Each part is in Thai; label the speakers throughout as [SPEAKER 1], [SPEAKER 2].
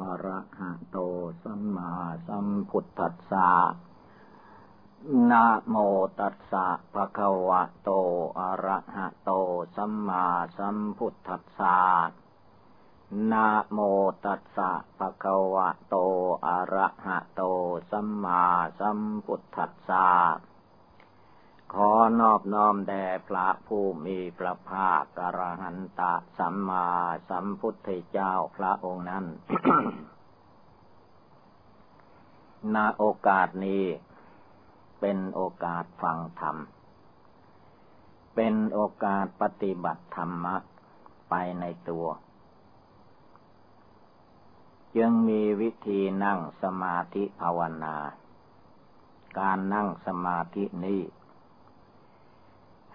[SPEAKER 1] อระหะโตสัมมาสัมพุทธัสสะนะโมตัสสะภะคะวะโตอะระหะโตสัมมาสัมพุทธัสสะนะโมตัสสะภะคะวะโตอะระหะโตสัมมาสัมพุทธัสสะ ขอนอบน้อมแด่พระผู้มีพระภาคกรหันตะสัมมาสัมพุทธเจ้าพระองค์นั้น ณ โอกาสนี้เป็นโอกาสฟังธรรม เป็นโอกาสปฏิบัติธรรมะไปในตัว จึงมีวิธีนั่งสมาธิภาวนา การนั่งสมาธินี้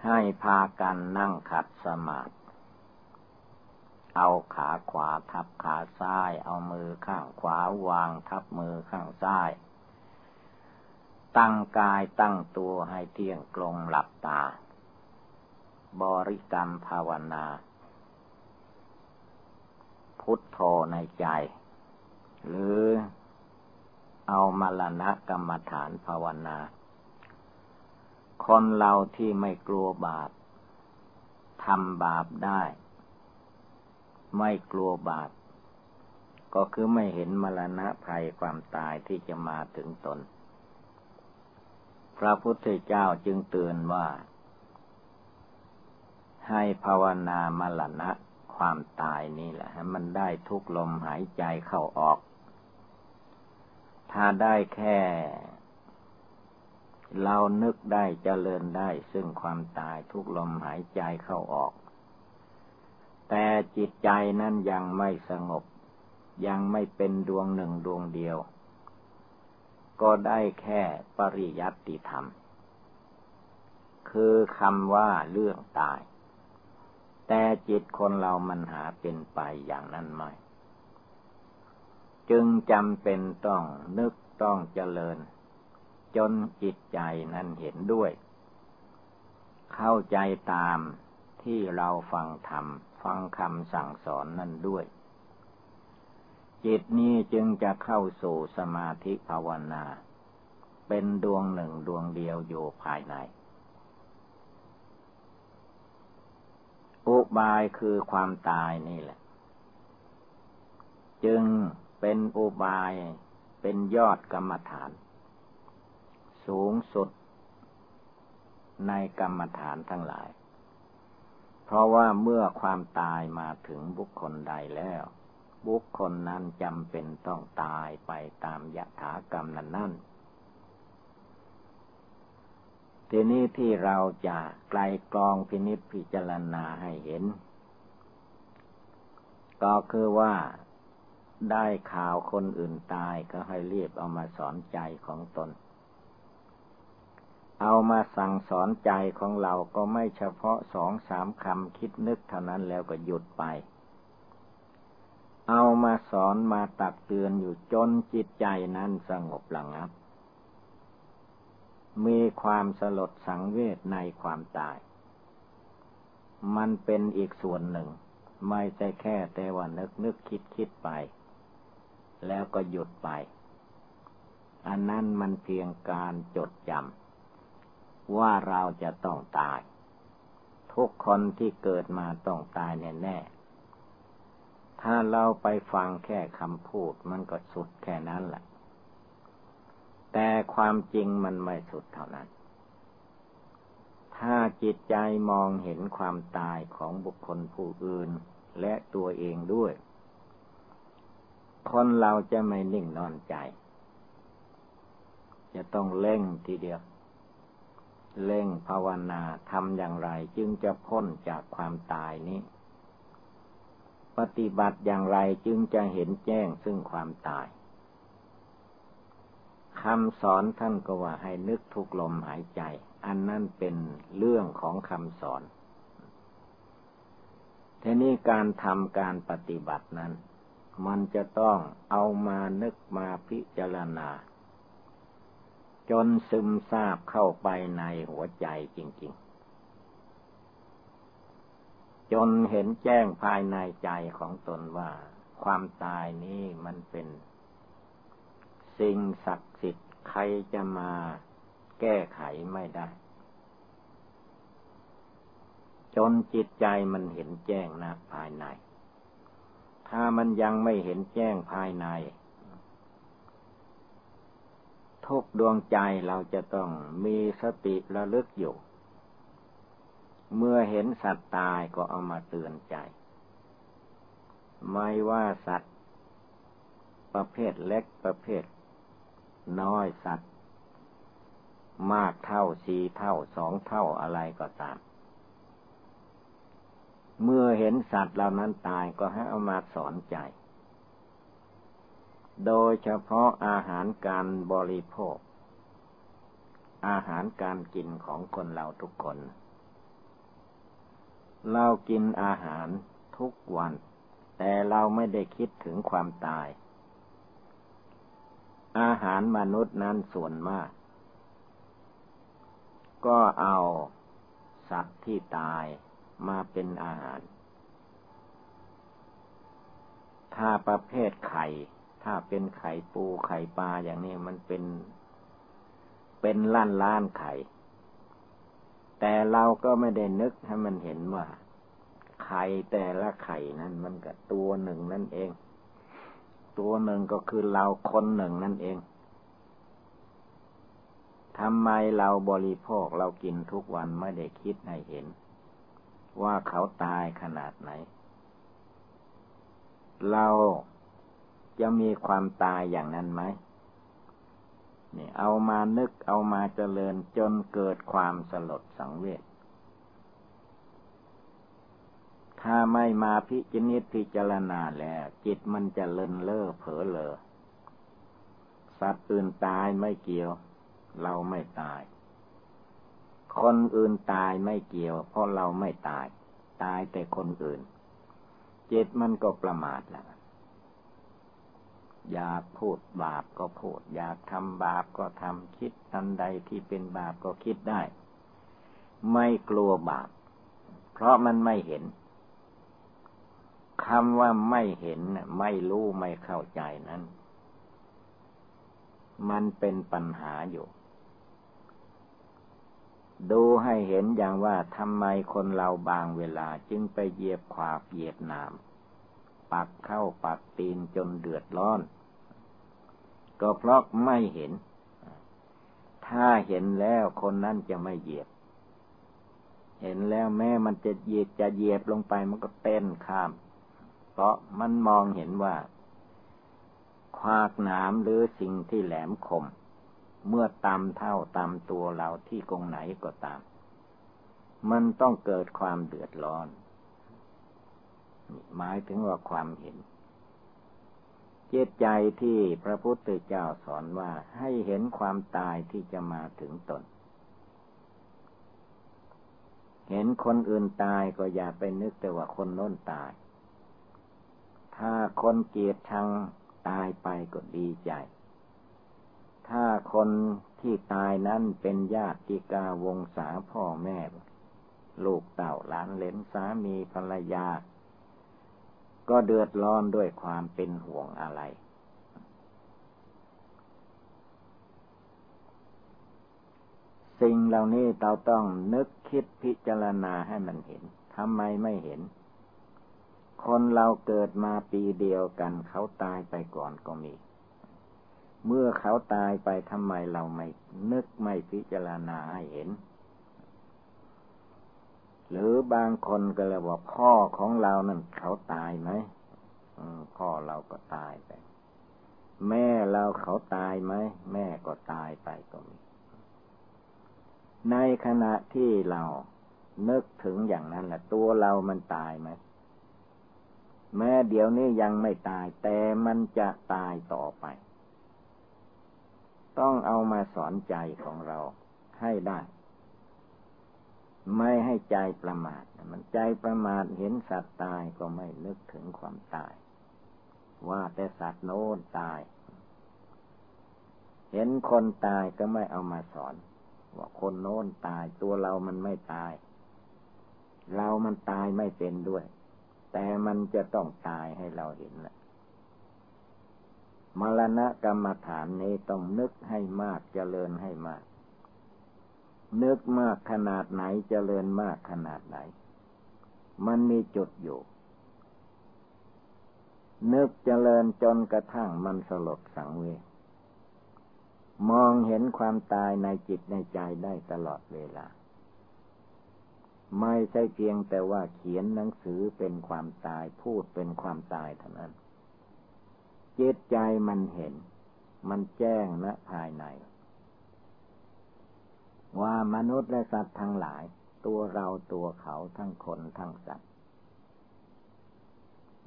[SPEAKER 1] ให้พากันนั่งขัดสมาธิ เอาขาขวาทับขาซ้าย เอามือข้างขวาวางทับมือข้างซ้าย ตั้งกายตั้งตัวให้เที่ยงกลงหลับตา บริกรรมภาวนา พุทโธในใจ หรือเอามรณะกรรมฐานภาวนา คนเราที่ไม่กลัวบาปทำบาปได้ ไม่กลัวบาปก็คือไม่เห็นมรณะภัยความตายที่จะมาถึงตน พระพุทธเจ้าจึงเตือนว่า ให้ภาวนามรณะความตายนี่แหละมันได้ทุกลมหายใจเข้าออก ถ้าได้แค่ เรานึกได้เจริญได้ซึ่งความตายทุกลมหายใจเข้าออก แต่จิตใจนั้นยังไม่สงบ ยังไม่เป็นดวงหนึ่งดวงเดียว ก็ได้แค่ปริยัติธรรม คือคำว่าเรื่องตาย แต่จิตคนเรามันหาเป็นไปอย่างนั้นไม่ จึงจำเป็นต้องนึกต้องเจริญ จนจิตใจนั้นเห็นด้วย เข้าใจตามที่เราฟังธรรม ฟังคำสั่งสอนนั่นด้วย จิตนี้จึงจะเข้าสู่สมาธิภาวนา เป็นดวงหนึ่งดวงเดียวอยู่ภายใน อุบายคือความตายนี่แหละ จึงเป็นอุบายเป็นยอดกรรมฐาน สูงสุด ในกรรมฐานทั้งหลาย เพราะว่าเมื่อความตายมาถึงบุคคลใดแล้ว บุคคลนั้นจำเป็นต้องตายไปตามยถากรรมนั้นนั่นทีนี้ที่เราจะไกลกรองพินิจพิจารณาให้เห็น ก็คือว่าได้ข่าวคนอื่นตายก็ให้รีบเอามาสอนใจของตน เอามาสั่งสอนใจของเราก็ไม่เฉพาะสองสามคำคิดนึกเท่านั้นแล้วก็หยุดไป เอามาสอนมาตักเตือนอยู่จนจิตใจนั้นสงบระงับ มีความสลดสังเวชในความตาย มันเป็นอีกส่วนหนึ่ง ไม่ใช่แค่แต่ว่านึกนึกคิดคิดไป แล้วก็หยุดไป อันนั้นมันเพียงการจดจำ ว่าเราจะต้องตาย ทุกคนที่เกิดมาต้องตายแน่ๆถ้าเราไปฟังแค่คำพูดมันก็สุดแค่นั้นแหละ แต่ความจริงมันไม่สุดเท่านั้น ถ้าจิตใจมองเห็นความตายของบุคคลผู้อื่นและตัวเองด้วย คนเราจะไม่นิ่งนอนใจ จะต้องเล่งทีเดียว เล่งภาวนาทำอย่างไรจึงจะพ้นจากความตายนี้ ปฏิบัติอย่างไรจึงจะเห็นแจ้งซึ่งความตายคำสอนท่านก็ว่าให้นึกทุกลมหายใจ อันนั้นเป็นเรื่องของคำสอนทีนี้การทำการปฏิบัตินั้น มันจะต้องเอามานึกมาพิจารณา จนซึมซาบเข้าไปในหัวใจจริง ๆ จนเห็นแจ้งภายในใจของตนว่า ความตายนี้มันเป็น สิ่งศักดิ์สิทธิ์ใครจะมาแก้ไขไม่ได้ จนจิตใจมันเห็นแจ้งนะภายใน ถ้ามันยังไม่เห็นแจ้งภายใน ทุกดวงใจเราจะต้องมีสติระลึกอยู่ เมื่อเห็นสัตว์ตายก็เอามาเตือนใจ ไม่ว่าสัตว์ ประเภทเล็กประเภท น้อยสัตว์ มากเท่าสี่เท่าสองเท่าอะไรก็ตาม เมื่อเห็นสัตว์เหล่านั้นตายก็ให้เอามาสอนใจ โดยเฉพาะอาหารการบริโภค อาหารการกินของคนเราทุกคน เรากินอาหารทุกวัน แต่เราไม่ได้คิดถึงความตาย อาหารมนุษย์นั้นส่วนมาก ก็เอาสัตว์ที่ตายมาเป็นอาหาร ถ้าประเภทไข่ ถ้าเป็นไข่ปูไข่ปลาอย่างนี้มันเป็น เป็นล้านล้านไข่ แต่เราก็ไม่ได้นึกให้มันเห็นว่า ไข่แต่ละไข่นั้นมันก็ตัวหนึ่งนั่นเอง ตัวหนึ่งก็คือเราคนหนึ่งนั่นเองทำไมเราบริโภคเรากินทุกวันไม่ได้คิดให้เห็น ว่าเขาตายขนาดไหน เรา จะมีความตายอย่างนั้นไหมนี่เอามานึกเอามาเจริญจนเกิดความสลดสังเวช ถ้าไม่มาพิจินิตพิจารณาแล้ว จิตมันจะเลินเล่อเผลอเลอ สัตว์อื่นตายไม่เกี่ยว เราไม่ตาย คนอื่นตายไม่เกี่ยว เพราะเราไม่ตาย ตายแต่คนอื่น จิตมันก็ประมาทแล้ว อยากพูดบาปก็พูด อยากทำบาปก็ทำคิดอันใดที่เป็นบาปก็คิดได้ ไม่กลัวบาป เพราะมันไม่เห็นคำว่าไม่เห็นไม่รู้ไม่เข้าใจนั้น มันเป็นปัญหาอยู่ ดูให้เห็นอย่างว่าทำไมคนเราบางเวลาจึงไปเหยียบขวาเหยียบนามปักเข้าปักตีนจนเดือดร้อน ก็เพราะไม่เห็น ถ้าเห็นแล้วคนนั้นจะไม่เหยียบ เห็นแล้วแม้มันจะเหยียบจะเหยียบลงไปมันก็เต้นข้าม เพราะมันมองเห็นว่า ควากหนามหรือสิ่งที่แหลมคม เมื่อตามเท่าตามตัวเราที่กงไหนก็ตาม มันต้องเกิดความเดือดร้อนหมายถึงว่าความเห็น จตใจที่พระพุทธเจ้าสอนว่าให้เห็นความตายที่จะมาถึงตน เห็นคนอื่นตายก็อย่าไปนึกแต่ว่าคนโน้นตาย ถ้าคนเกียดชังตายไปก็ดีใจ ถ้าคนที่ตายนั้นเป็นญาติกาวงศาพ่อแม่ ลูกเต่าหลานเลนสามีภรรยา ก็เดือดร้อนด้วยความเป็นห่วงอะไร สิ่งเหล่านี้เราต้องนึกคิดพิจารณาให้มันเห็นทำไมไม่เห็น คนเราเกิดมาปีเดียวกันเขาตายไปก่อนก็มี เมื่อเขาตายไปทำไมเราไม่นึกไม่พิจารณาให้เห็น หรือบางคนก็เลยว่าพ่อของเรานั่นเขาตายไหมพ่อเราก็ตายไป แม่เราเขาตายไหมแม่ก็ตายไปก็มี ในขณะที่เรานึกถึงอย่างนั้นแหละตัวเรามันตายไหมแม้เดี๋ยวนี้ยังไม่ตาย แต่มันจะตายต่อไป ต้องเอามาสอนใจของเราให้ได้ ไม่ให้ใจประมาท มันใจประมาทเห็นสัตว์ตายก็ไม่นึกถึงความตาย ว่าแต่สัตว์โน้นตาย เห็นคนตายก็ไม่เอามาสอน ว่าคนโน้นตายตัวเรามันไม่ตาย เรามันตายไม่เป็นด้วย แต่มันจะต้องตายให้เราเห็นแหละมรณะกรรมฐานนี้ต้องนึกให้มากเจริญให้มาก นึกมากขนาดไหนเจริญมากขนาดไหน มันมีจุดอยู่ นึกเจริญจนกระทั่งมันสลดสังเวชมองเห็นความตายในจิตในใจได้ตลอดเวลา ไม่ใช่เพียงแต่ว่าเขียนหนังสือเป็นความตายพูดเป็นความตายเท่านั้นจิตใจมันเห็น มันแจ้งนะภายใน ว่ามนุษย์และสัตว์ทั้งหลาย ตัวเราตัวเขาทั้งคนทั้งสัตว์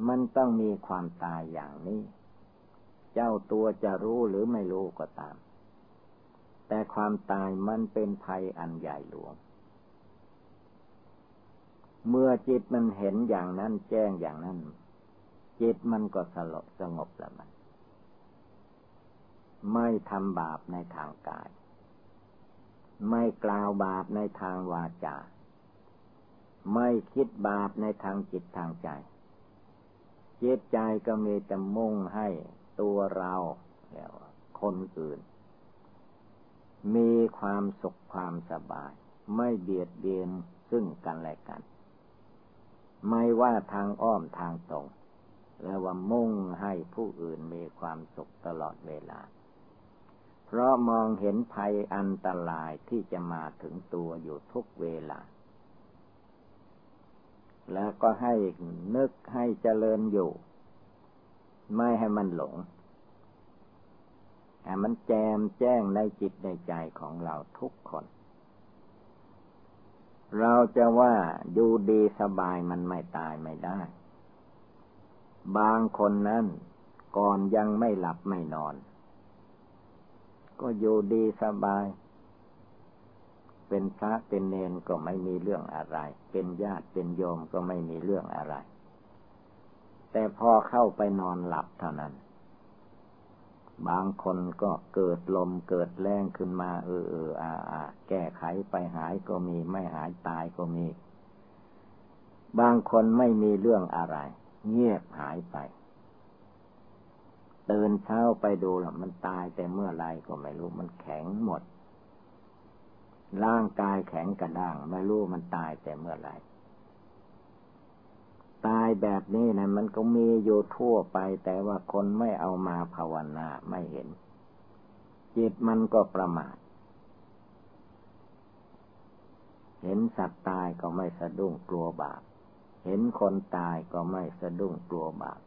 [SPEAKER 1] มันต้องมีความตายอย่างนี้ เจ้าตัวจะรู้หรือไม่รู้ก็ตาม แต่ความตายมันเป็นภัยอันใหญ่หลวง เมื่อจิตมันเห็นอย่างนั้นแจ้งอย่างนั้น จิตมันก็สลบสงบแล้วมัน ไม่ทำบาปในทางกาย ไม่กล่าวบาปในทางวาจา ไม่คิดบาปในทางจิตทางใจ จิตใจก็มีแต่มุ่งให้ตัวเราแล้วคนอื่น มีความสุขความสบาย ไม่เบียดเบียนซึ่งกันและกัน ไม่ว่าทางอ้อมทางตรง แล้วว่ามุ่งให้ผู้อื่นมีความสุขตลอดเวลา เพราะมองเห็นภัยอันตรายที่จะมาถึงตัวอยู่ทุกเวลา แล้วก็ให้นึกให้เจริญอยู่ ไม่ให้มันหลงแต่มันแจมแจ้งในจิตในใจของเราทุกคน เราจะว่าอยู่ดีสบายมันไม่ตายไม่ได้ บางคนนั้นก่อนยังไม่หลับไม่นอน ก็อยู่ดีสบาย เป็นพระเป็นเนนก็ไม่มีเรื่องอะไร เป็นญาติเป็นโยมก็ไม่มีเรื่องอะไร แต่พอเข้าไปนอนหลับเท่านั้น บางคนก็เกิดลมเกิดแรงขึ้นมา เออเอออาอาแก้ไขไปหายก็มีไม่หายตายก็มี บางคนไม่มีเรื่องอะไร เงียบหายไป ตื่นเช้าไปดูล้วมันตายแต่เมื่อไรก็ไม่รู้ มันแข็งหมด ร่างกายแข็งกระด้าง ไม่รู้มันตายแต่เมื่อไรตายแบบนี้นะมันก็มีอยู่ทั่วไป แต่ว่าคนไม่เอามาภาวนาไม่เห็น จิตมันก็ประมาท เห็นสัตว์ตายก็ไม่สะดุ้งกลัวบาป เห็นคนตายก็ไม่สะดุ้งกลัวบาป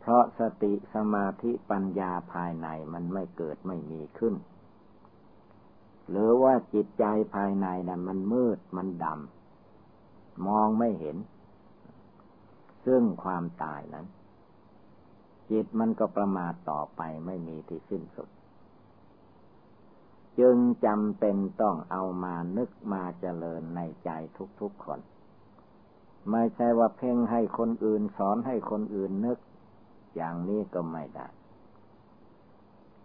[SPEAKER 1] เพราะสติสมาธิปัญญาภายในมันไม่เกิดไม่มีขึ้น หรือว่าจิตใจภายในนั้นมันมืดมันดำมองไม่เห็น ซึ่งความตายนั้น จิตมันก็ประมาทต่อไปไม่มีที่สิ้นสุด จึงจำเป็นต้องเอามานึกมาเจริญในใจทุกๆคน ไม่ใช่ว่าเพ่งให้คนอื่นสอนให้คนอื่นนึก อย่างนี้ก็ไม่ได้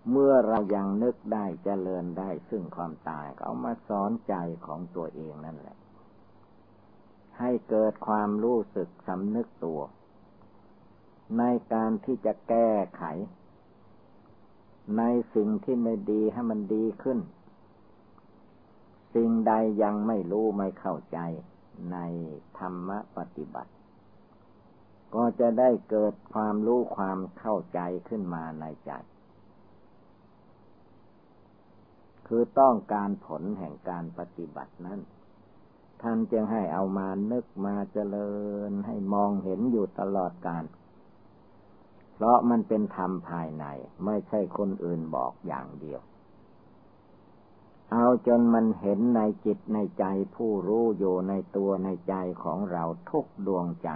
[SPEAKER 1] เมื่อเรายังนึกได้เจริญได้ซึ่งความตายเอามาสอนใจของตัวเองนั่นแหละ ให้เกิดความรู้สึกสำนึกตัว ในการที่จะแก้ไข ในสิ่งที่ไม่ดีให้มันดีขึ้น สิ่งใดยังไม่รู้ไม่เข้าใจในธรรมปฏิบัติ ก็จะได้เกิดความรู้ความเข้าใจขึ้นมาในใจ คือต้องการผลแห่งการปฏิบัตินั้น ท่านจึงให้เอามานึกมาเจริญให้มองเห็นอยู่ตลอดการ เพราะมันเป็นธรรมภายใน ไม่ใช่คนอื่นบอกอย่างเดียวเอาจนมันเห็นในจิตในใจผู้รู้อยู่ในตัวในใจของเราทุกดวงใจ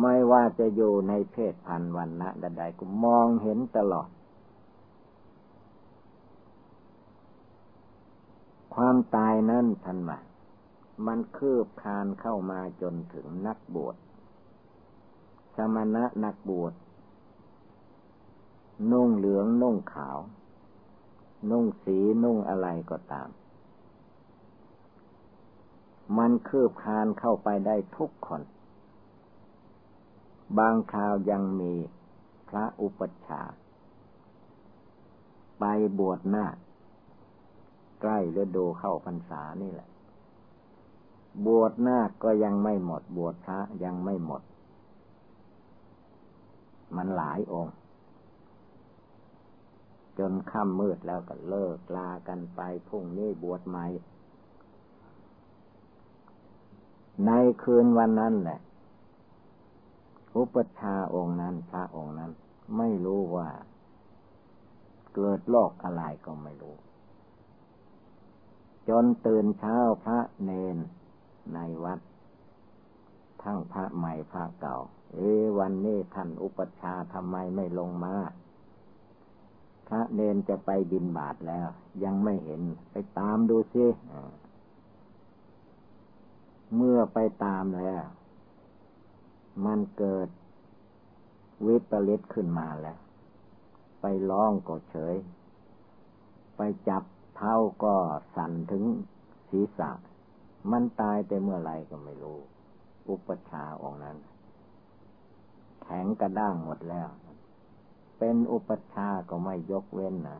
[SPEAKER 1] ไม่ว่าจะอยู่ในเพศพันวันนะใดๆก็มองเห็นตลอด ความตายนั้นท่านว่ามันคืบคานเข้ามาจนถึงนักบวช สมณะนักบวช นุ่งเหลืองนุ่งขาว นุ่งสีนุ่งอะไรก็ตาม มันคืบคานเข้าไปได้ทุกคน บางคราวยังมีพระอุปัชฌาย์ไปบวชหน้า ใกล้ฤดูเข้าพรรษานี่แหละ บวชหน้าก็ยังไม่หมด บวชพระยังไม่หมด มันหลายองค์ จนค่ำมืดแล้วก็เลิกลากันไปพรุ่งนี้บวชใหม่ ในคืนวันนั้นแหละ อุปชาองค์นั้นพระองค์นั้น ไม่รู้ว่า เกิดโรคอะไรก็ไม่รู้ จนตื่นเช้าพระเนนในวัด ทั้งพระใหม่พระเก่า เอวันนี้ท่านอุปชาทำไมไม่ลงมา พระเนนจะไปบินบาทแล้ว ยังไม่เห็นไปตามดูสิเมื่อไปตามแล้ว มันเกิดวิปริตขึ้นมาแล้ว ไปร้องก็เฉย ไปจับเท้าก็สั่นถึงศีรษะ มันตายแต่เมื่อไรก็ไม่รู้ อุปชาองนั้น แข็งกระด้างหมดแล้ว เป็นอุปชาก็ไม่ยกเว้นนะ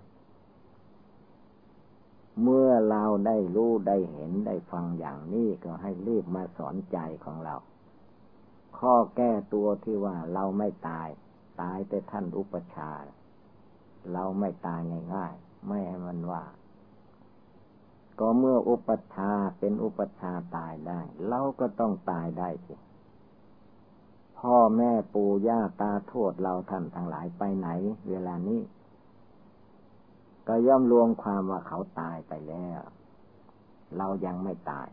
[SPEAKER 1] เมื่อเราได้รู้ได้เห็นได้ฟังอย่างนี้ก็ให้รีบมาสอนใจของเรา ข้อแก้ตัวที่ว่าเราไม่ตาย ตายแต่ท่านอุปชา เราไม่ตายง่ายๆไม่ให้มันว่า ก็เมื่ออุปชาเป็นอุปชาตายได้ เราก็ต้องตายได้สิพ่อแม่ปู่ย่าตาโทษเราท่านทั้งหลายไปไหน เวลานี้ ก็ย่อมรวมความว่าเขาตายไปแล้ว เรายังไม่ตาย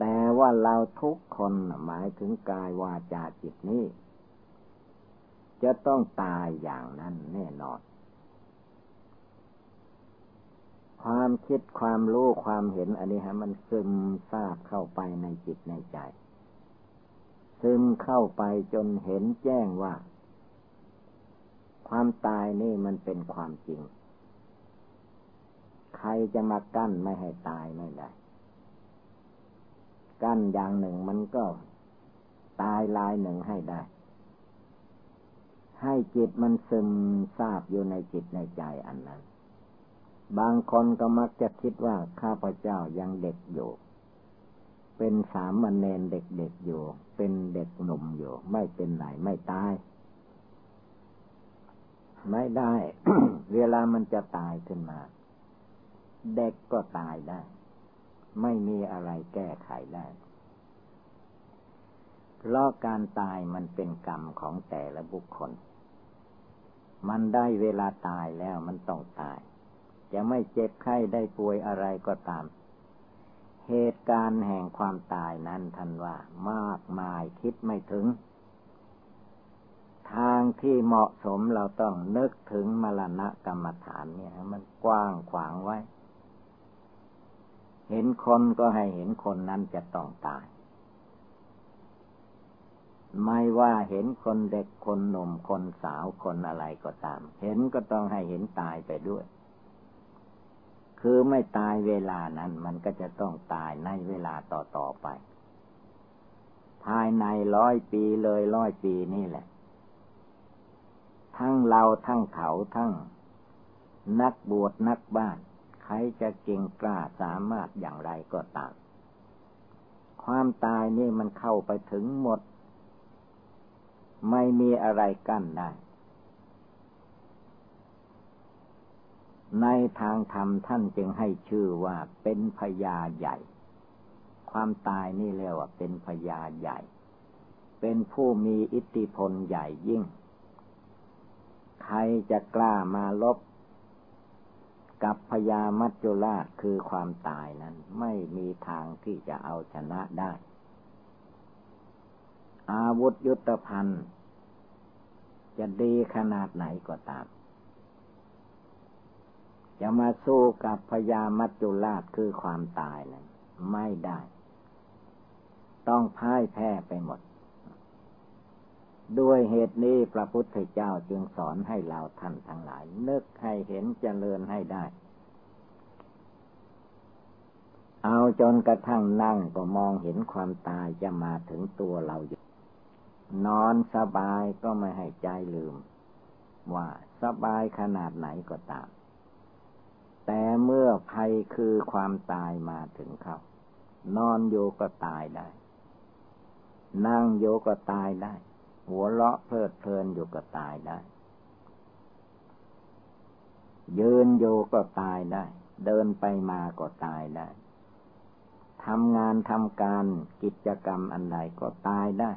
[SPEAKER 1] แต่ว่าเราทุกคนหมายถึงกายวาจาจิตนี้ จะต้องตายอย่างนั้นแน่นอน ความคิดความรู้ความเห็นอันนี้ฮะ มันซึมซาบเข้าไปในจิตในใจ ซึมเข้าไปจนเห็นแจ้งว่า ความตายนี่มันเป็นความจริง ใครจะมากั้นไม่ให้ตายไม่ได้ กั้นอย่างหนึ่งมันก็ตายลายหนึ่งให้ได้ ให้จิตมันซึมซาบอยู่ในจิตในใจอันนั้น บางคนก็มักจะคิดว่าข้าพเจ้ายังเด็กอยู่เป็นสามเณรเด็กๆอยู่ เป็นเด็กหนุ่มอยู่ ไม่เป็นไรไม่ตาย ไม่ได้ เวลามันจะตายขึ้นมา เด็กก็ตายได้ ไม่มีอะไรแก้ไขได้ เพราะการตายมันเป็นกรรมของแต่ละบุคคล มันได้เวลาตายแล้วมันต้องตาย จะไม่เจ็บไข้ได้ป่วยอะไรก็ตาม เหตุการณ์แห่งความตายนั้นท่านว่ามากมายคิดไม่ถึง ทางที่เหมาะสมเราต้องนึกถึงมรณะกรรมฐานเนี่ย มันกว้างขวางไว้ เห็นคนก็ให้เห็นคนนั้นจะต้องตาย ไม่ว่าเห็นคนเด็กคนหนุ่มคนสาวคนอะไรก็ตาม เห็นก็ต้องให้เห็นตายไปด้วย คือไม่ตายเวลานั้น มันก็จะต้องตายในเวลาต่อต่อไป ภายในร้อยปีเลยร้อยปีนี่แหละ ทั้งเราทั้งเขาทั้งนักบวชนักบ้าน รจะเก่งกล้าสามารถอย่างไรก็ตาม ความตายนี่มันเข้าไปถึงหมด ไม่มีอะไรกั้นได้ ในทางธรรมท่านจึงให้ชื่อว่าเป็นพญาใหญ่ ความตายนี่เรียกว่าเป็นพญาใหญ่ เป็นผู้มีอิทธิพลใหญ่ยิ่ง ใครจะกล้ามาลบ กับพยามัจจุราชคือความตายนั้น ไม่มีทางที่จะเอาชนะได้ อาวุธยุทธภัณฑ์ จะดีขนาดไหนก็ตาม จะมาสู้กับพยามัจจุราชคือความตายนั้น ไม่ได้ ต้องพ่ายแพ้ไปหมด ด้วยเหตุนี้พระพุทธเจ้าจึงสอนให้เราท่านทั้งหลาย นึกให้เห็นเจริญให้ได้ เอาจนกระทั่งนั่งก็มองเห็นความตายจะมาถึงตัวเราอยู่นอนสบายก็ไม่ให้ใจลืม ว่าสบายขนาดไหนก็ตาม แต่เมื่อภัยคือความตายมาถึงเขานอนโยก็ตายได้ นั่งโยก็ตายได้ หัวเลาะเพลิดเพลินอยู่ก็ตายได้ ยืนโยก็ตายได้ เดินไปมาก็ตายได้ทำงานทำการกิจกรรมอันใดก็ตายได้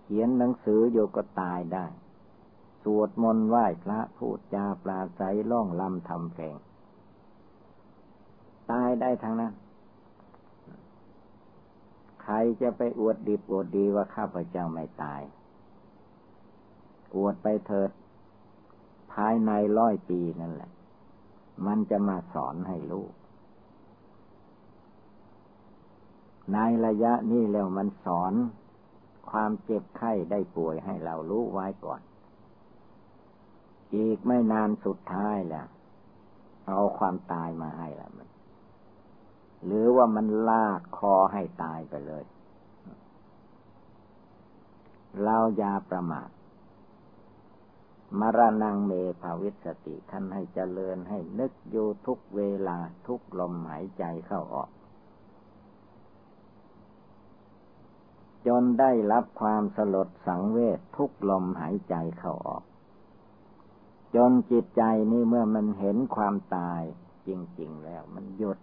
[SPEAKER 1] เขียนหนังสืออยู่ก็ตายได้ สวดมนต์ไหว้พระพูดจาปราศัยล่องลำทำเพลง ตายได้ทั้งนั้น ใครจะไปอวดดีอวดดีว่าข้าพเจ้าไม่ตาย อวดไปเถิด ภายในร้อยปีนั่นแหละ มันจะมาสอนให้ลูกในระยะนี้แล้วมันสอนความเจ็บไข้ได้ป่วยให้เรารู้ไว้ก่อน อีกไม่นานสุดท้ายแหละเอาความตายมาให้ละมัน หรือว่ามันลากคอให้ตายไปเลย เราอย่าประมาทมรณงเมภาวิสติท่านให้เจริญให้นึกอยู่ทุกเวลาทุกลมหายใจเข้าออก จนได้รับความสลดสังเวชทุกลมหายใจเข้าออก จนจิตใจนี่เมื่อมันเห็นความตายจริง ๆ แล้วมันหยุด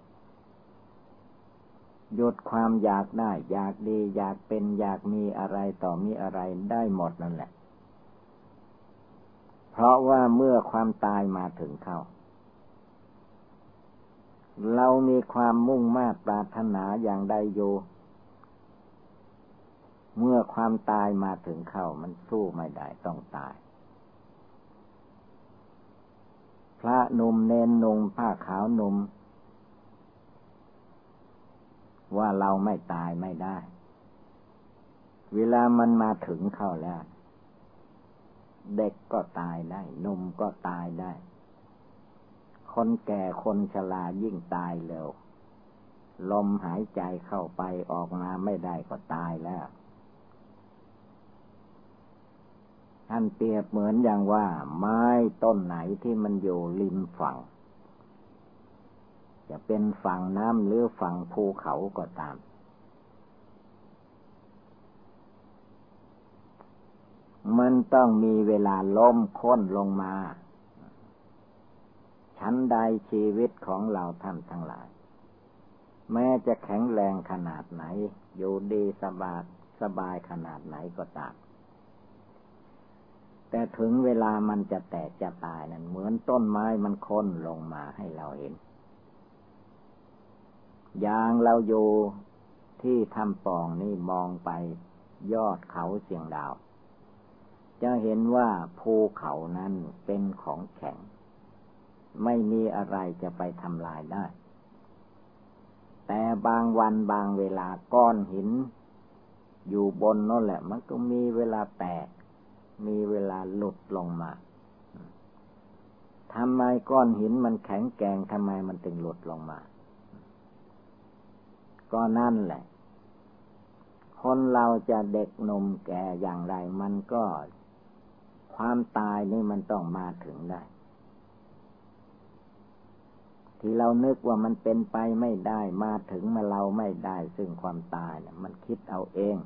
[SPEAKER 1] หยุดความอยากได้ อยากดี อยากเป็นอยากมีอะไรต่อมีอะไรได้หมดนั่นแหละ เพราะว่าเมื่อความตายมาถึงเข้า เรามีความมุ่งมา่ปรารถนาอย่างใดอยู่เมื่อความตายมาถึงเข้ามันสู้ไม่ได้ต้องตาย พระนุ่มเนนนุ่มผ้าขาวนุ่ม ว่าเราไม่ตายไม่ได้ เวลามันมาถึงเข้าแล้ว เด็กก็ตายได้นมก็ตายได้ คนแก่คนชรายิ่งตายเร็ว ลมหายใจเข้าไปออกมาไม่ได้ก็ตายแล้วท่านเปรียบเหมือนอย่างว่า ไม้ต้นไหนที่มันอยู่ริมฝั่ง จะเป็นฝั่งน้ำหรือฝั่งภูเขาก็ตาม มันต้องมีเวลาล้มค้นลงมา ชั้นใดชีวิตของเราท่านทั้งหลาย แม้จะแข็งแรงขนาดไหน อยู่ดีสบายสบายขนาดไหนก็ตามแต่ถึงเวลามันจะแตกจะตายนั่นเหมือนต้นไม้มันค้นลงมาให้เราเห็น อย่างเราอยู่ที่ทำปองนี่มองไปยอดเขาเสียงดาว จะเห็นว่าภูเขานั้นเป็นของแข็ง ไม่มีอะไรจะไปทำลายได้ แต่บางวันบางเวลาก้อนหิน อยู่บนนั่นแหละ มันก็มีเวลาแตก มีเวลาหลุดลงมาทำไมก้อนหินมันแข็งแกร่งทำไมมันถึงหลุดลงมา ก็นั่นแหละ คนเราจะเด็กนมแก่อย่างไร มันก็ ความตายนี่มันต้องมาถึงได้ ที่เรานึกว่ามันเป็นไปไม่ได้ มาถึงมาเราไม่ได้ ซึ่งความตายเนี่ยมันคิดเอาเอง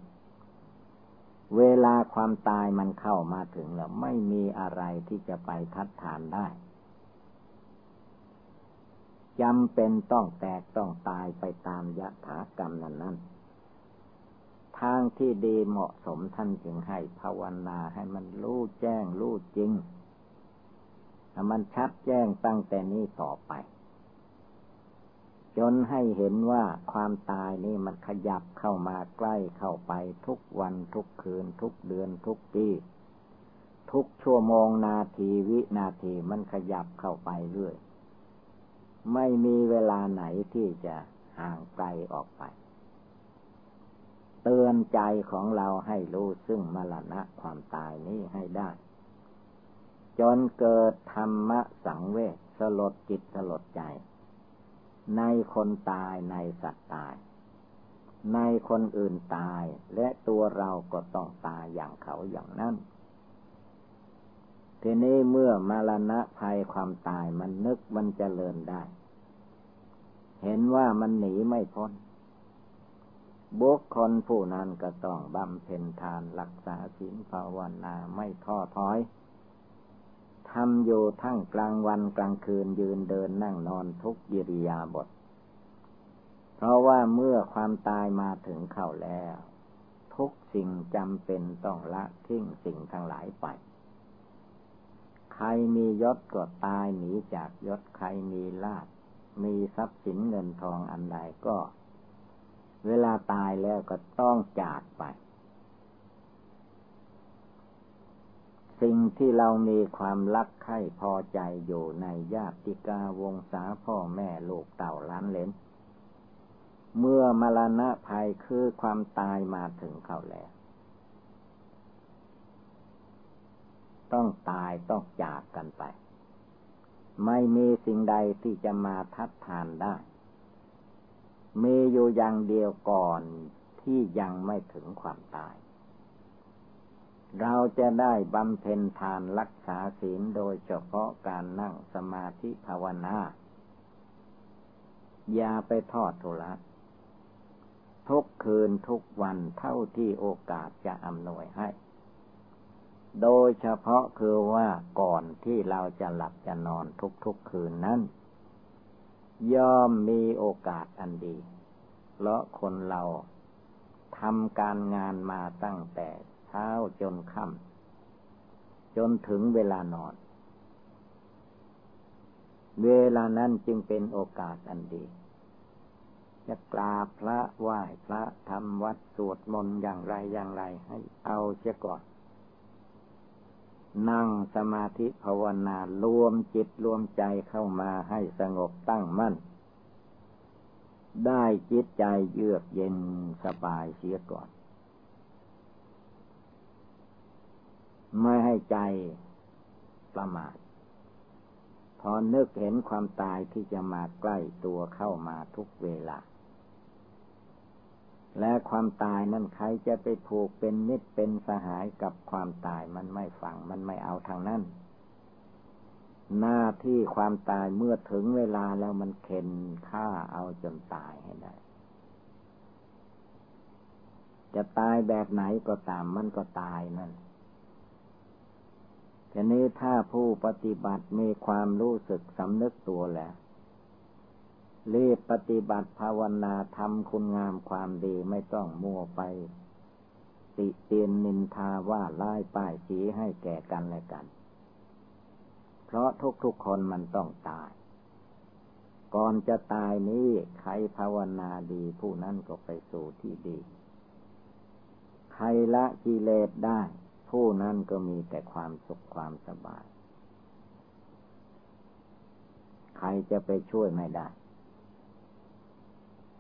[SPEAKER 1] เวลาความตายมันเข้ามาถึงแล้ว ไม่มีอะไรที่จะไปทัดทานได้ จำเป็นต้องแตกต้องตายไปตามยถากรรมนั้นนั้นทางที่ดีเหมาะสมท่านจึงให้ภาวนาให้มันรู้แจ้งรู้จริงให้มันชัดแจ้งตั้งแต่นี้ต่อไป จนให้เห็นว่าความตายนี่มันขยับเข้ามาใกล้เข้าไปทุกวันทุกคืน ทุกเดือนทุกปีทุกชั่วโมงนาทีวินาทีมันขยับเข้าไปเรื่อย ไม่มีเวลาไหนที่จะห่างไกลออกไป เตือนใจของเราให้รู้ซึ่งมรณะความตายนี้ให้ได้ จนเกิดธรรมะสังเวชสลดจิตสลดใจ ในคนตายในสัตว์ตาย ในคนอื่นตายและตัวเราก็ต้องตายอย่างเขาอย่างนั้น ทีนี้เมื่อมรณะภัยความตายมันนึกมันจเจริญได้ เห็นว่ามันหนีไม่พ้นบุคคลผู้นั้นก็ต้องบำเพ็ญทานรักษาศีลภาวนาไม่ท้อถอยทำอยู่ทั้งกลางวันกลางคืนยืนเดินนั่งนอนทุกยิริยาบทเพราะว่าเมื่อความตายมาถึงเข้าแล้ว ทุกสิ่งจำเป็นต้องละทิ้งสิ่งทั้งหลายไป ใครมียศก็ตายหนีจากยศใครมีลาภมีทรัพย์สินเงินทองอันใดก็ เวลาตายแล้วก็ต้องจากไป สิ่งที่เรามีความรักใคร่พอใจอยู่ในญาติกาวงศาพ่อแม่ลูกเต่าล้านเลนเมื่อมรณะภัยคือความตายมาถึงเขาแล้ว ต้องตายต้องจากกันไป ไม่มีสิ่งใดที่จะมาทัดทานได้ มีอยู่อย่างเดียวก่อนที่ยังไม่ถึงความตาย เราจะได้บำเพ็ญทานรักษาศีลโดยเฉพาะการนั่งสมาธิภาวนา อย่าไปทอดทุระทุกคืนทุกวันเท่าที่โอกาสจะอำนวยให้ โดยเฉพาะคือว่าก่อนที่เราจะหลับจะนอนทุกๆคืนนั้น ย่อมมีโอกาสอันดี เพราะคนเราทำการงานมาตั้งแต่เช้าจนค่ำจนถึงเวลานอน เวลานั้นจึงเป็นโอกาสอันดี จะกราบพระไหว้พระทำวัดสวดมนต์อย่างไรอย่างไรให้เอาเสียก่อน นั่งสมาธิภาวนารวมจิตรวมใจเข้ามาให้สงบตั้งมั่น ได้จิตใจเยือกเย็นสบายเสียก่อน ไม่ให้ใจประมาทพอนึกเห็นความตายที่จะมาใกล้ตัวเข้ามาทุกเวลา และความตายนั่นใครจะไปผูกเป็นมิตรเป็นสหายกับความตายมันไม่ฟังมันไม่เอาทางนั้น หน้าที่ความตายเมื่อถึงเวลาแล้วมันเข็นฆ่าเอาจนตายให้ได้ จะตายแบบไหนก็ตามมันก็ตายนั่นทีนี้ถ้าผู้ปฏิบัติมีความรู้สึกสำนึกตัวแล้ว รีบปฏิบัติภาวนาทำคุณงามความดีไม่ต้องมัวไป ติเตียนนินทาว่าไล่ป้ายสีให้แก่กันและกัน เพราะทุกๆคนมันต้องตาย ก่อนจะตายนี้ใครภาวนาดีผู้นั้นก็ไปสู่ที่ดี ใครละกิเลสได้ ผู้นั้นก็มีแต่ความสุขความสบาย ใครจะไปช่วยไม่ได้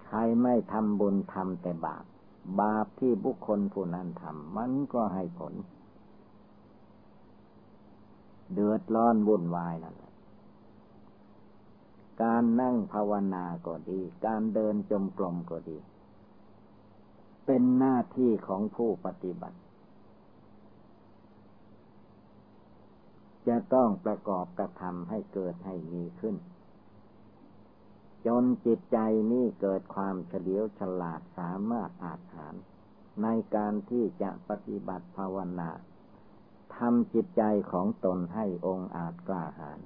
[SPEAKER 1] ใครไม่ทำบุญทำแต่บาป บาปที่บุคคลผู้นั้นทำมันก็ให้ผล เดือดร้อนวุ่นวายนั่นแหละการนั่งภาวนาก็ดี การเดินจมกลมก็ดี เป็นหน้าที่ของผู้ปฏิบัติ จะต้องประกอบกระทำให้เกิดให้มีขึ้น จนจิตใจนี้เกิดความเฉลียวฉลาดสามารถอาจหาร ในการที่จะปฏิบัติภาวนาทำจิตใจของตนให้องค์อาจกล้าหาญ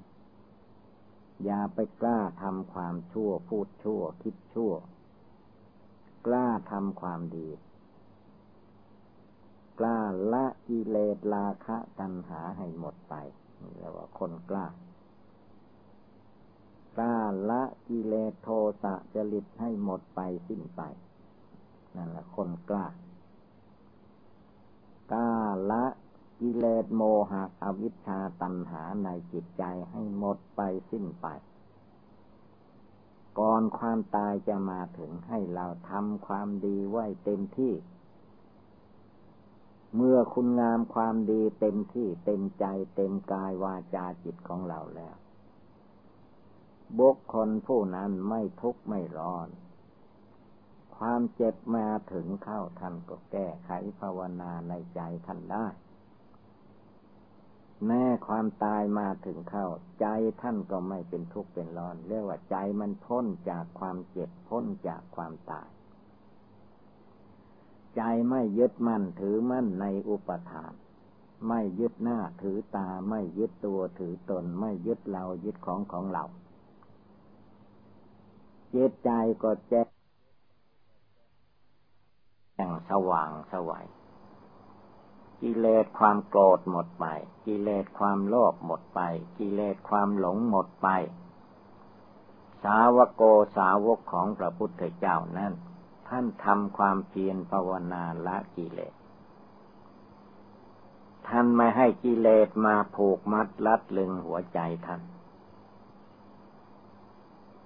[SPEAKER 1] อย่าไปกล้าทำความชั่วพูดชั่ว คิดชั่ว กล้าทำความดี กล้าละกิเลสราคะตัณหาให้หมดไปเรียกว่าคนกล้า กล้าละกิเลสโทสะจริตให้หมดไปสิ้นไป นั่นแหละคนกล้ากล้าละกิเลสโมหะอวิชชาตัณหาในจิตใจให้หมดไปสิ้นไป ก่อนความตายจะมาถึงให้เราทำความดีไว้เต็มที่ เมื่อคุณงามความดีเต็มที่เต็มใจเต็มกายวาจาจิตของเราแล้ว บุคคลผู้นั้นไม่ทุกข์ไม่ร้อน ความเจ็บมาถึงเข้าท่านก็แก้ไขภาวนาในใจท่านได้ แม้ความตายมาถึงเข้า ใจท่านก็ไม่เป็นทุกข์เป็นร้อน เรียกว่าใจมันพ้นจากความเจ็บพ้นจากความตาย ใจไม่ยึดมั่นถือมั่นในอุปทานไม่ยึดหน้าถือตาไม่ยึดตัวถือตน ไม่ยึดเรายึดของของเรา จิตใจก็แจ้งสว่างสวัยกิเลสความโกรธหมดไป กิเลสความโลภหมดไป กิเลสความหลงหมดไป สาวโกสาวกของพระพุทธเจ้านั้น ท่านทำความเพียรภาวนาละกิเลส ท่านไม่ให้กิเลสมาผูกมัดลัดลึงหัวใจท่าน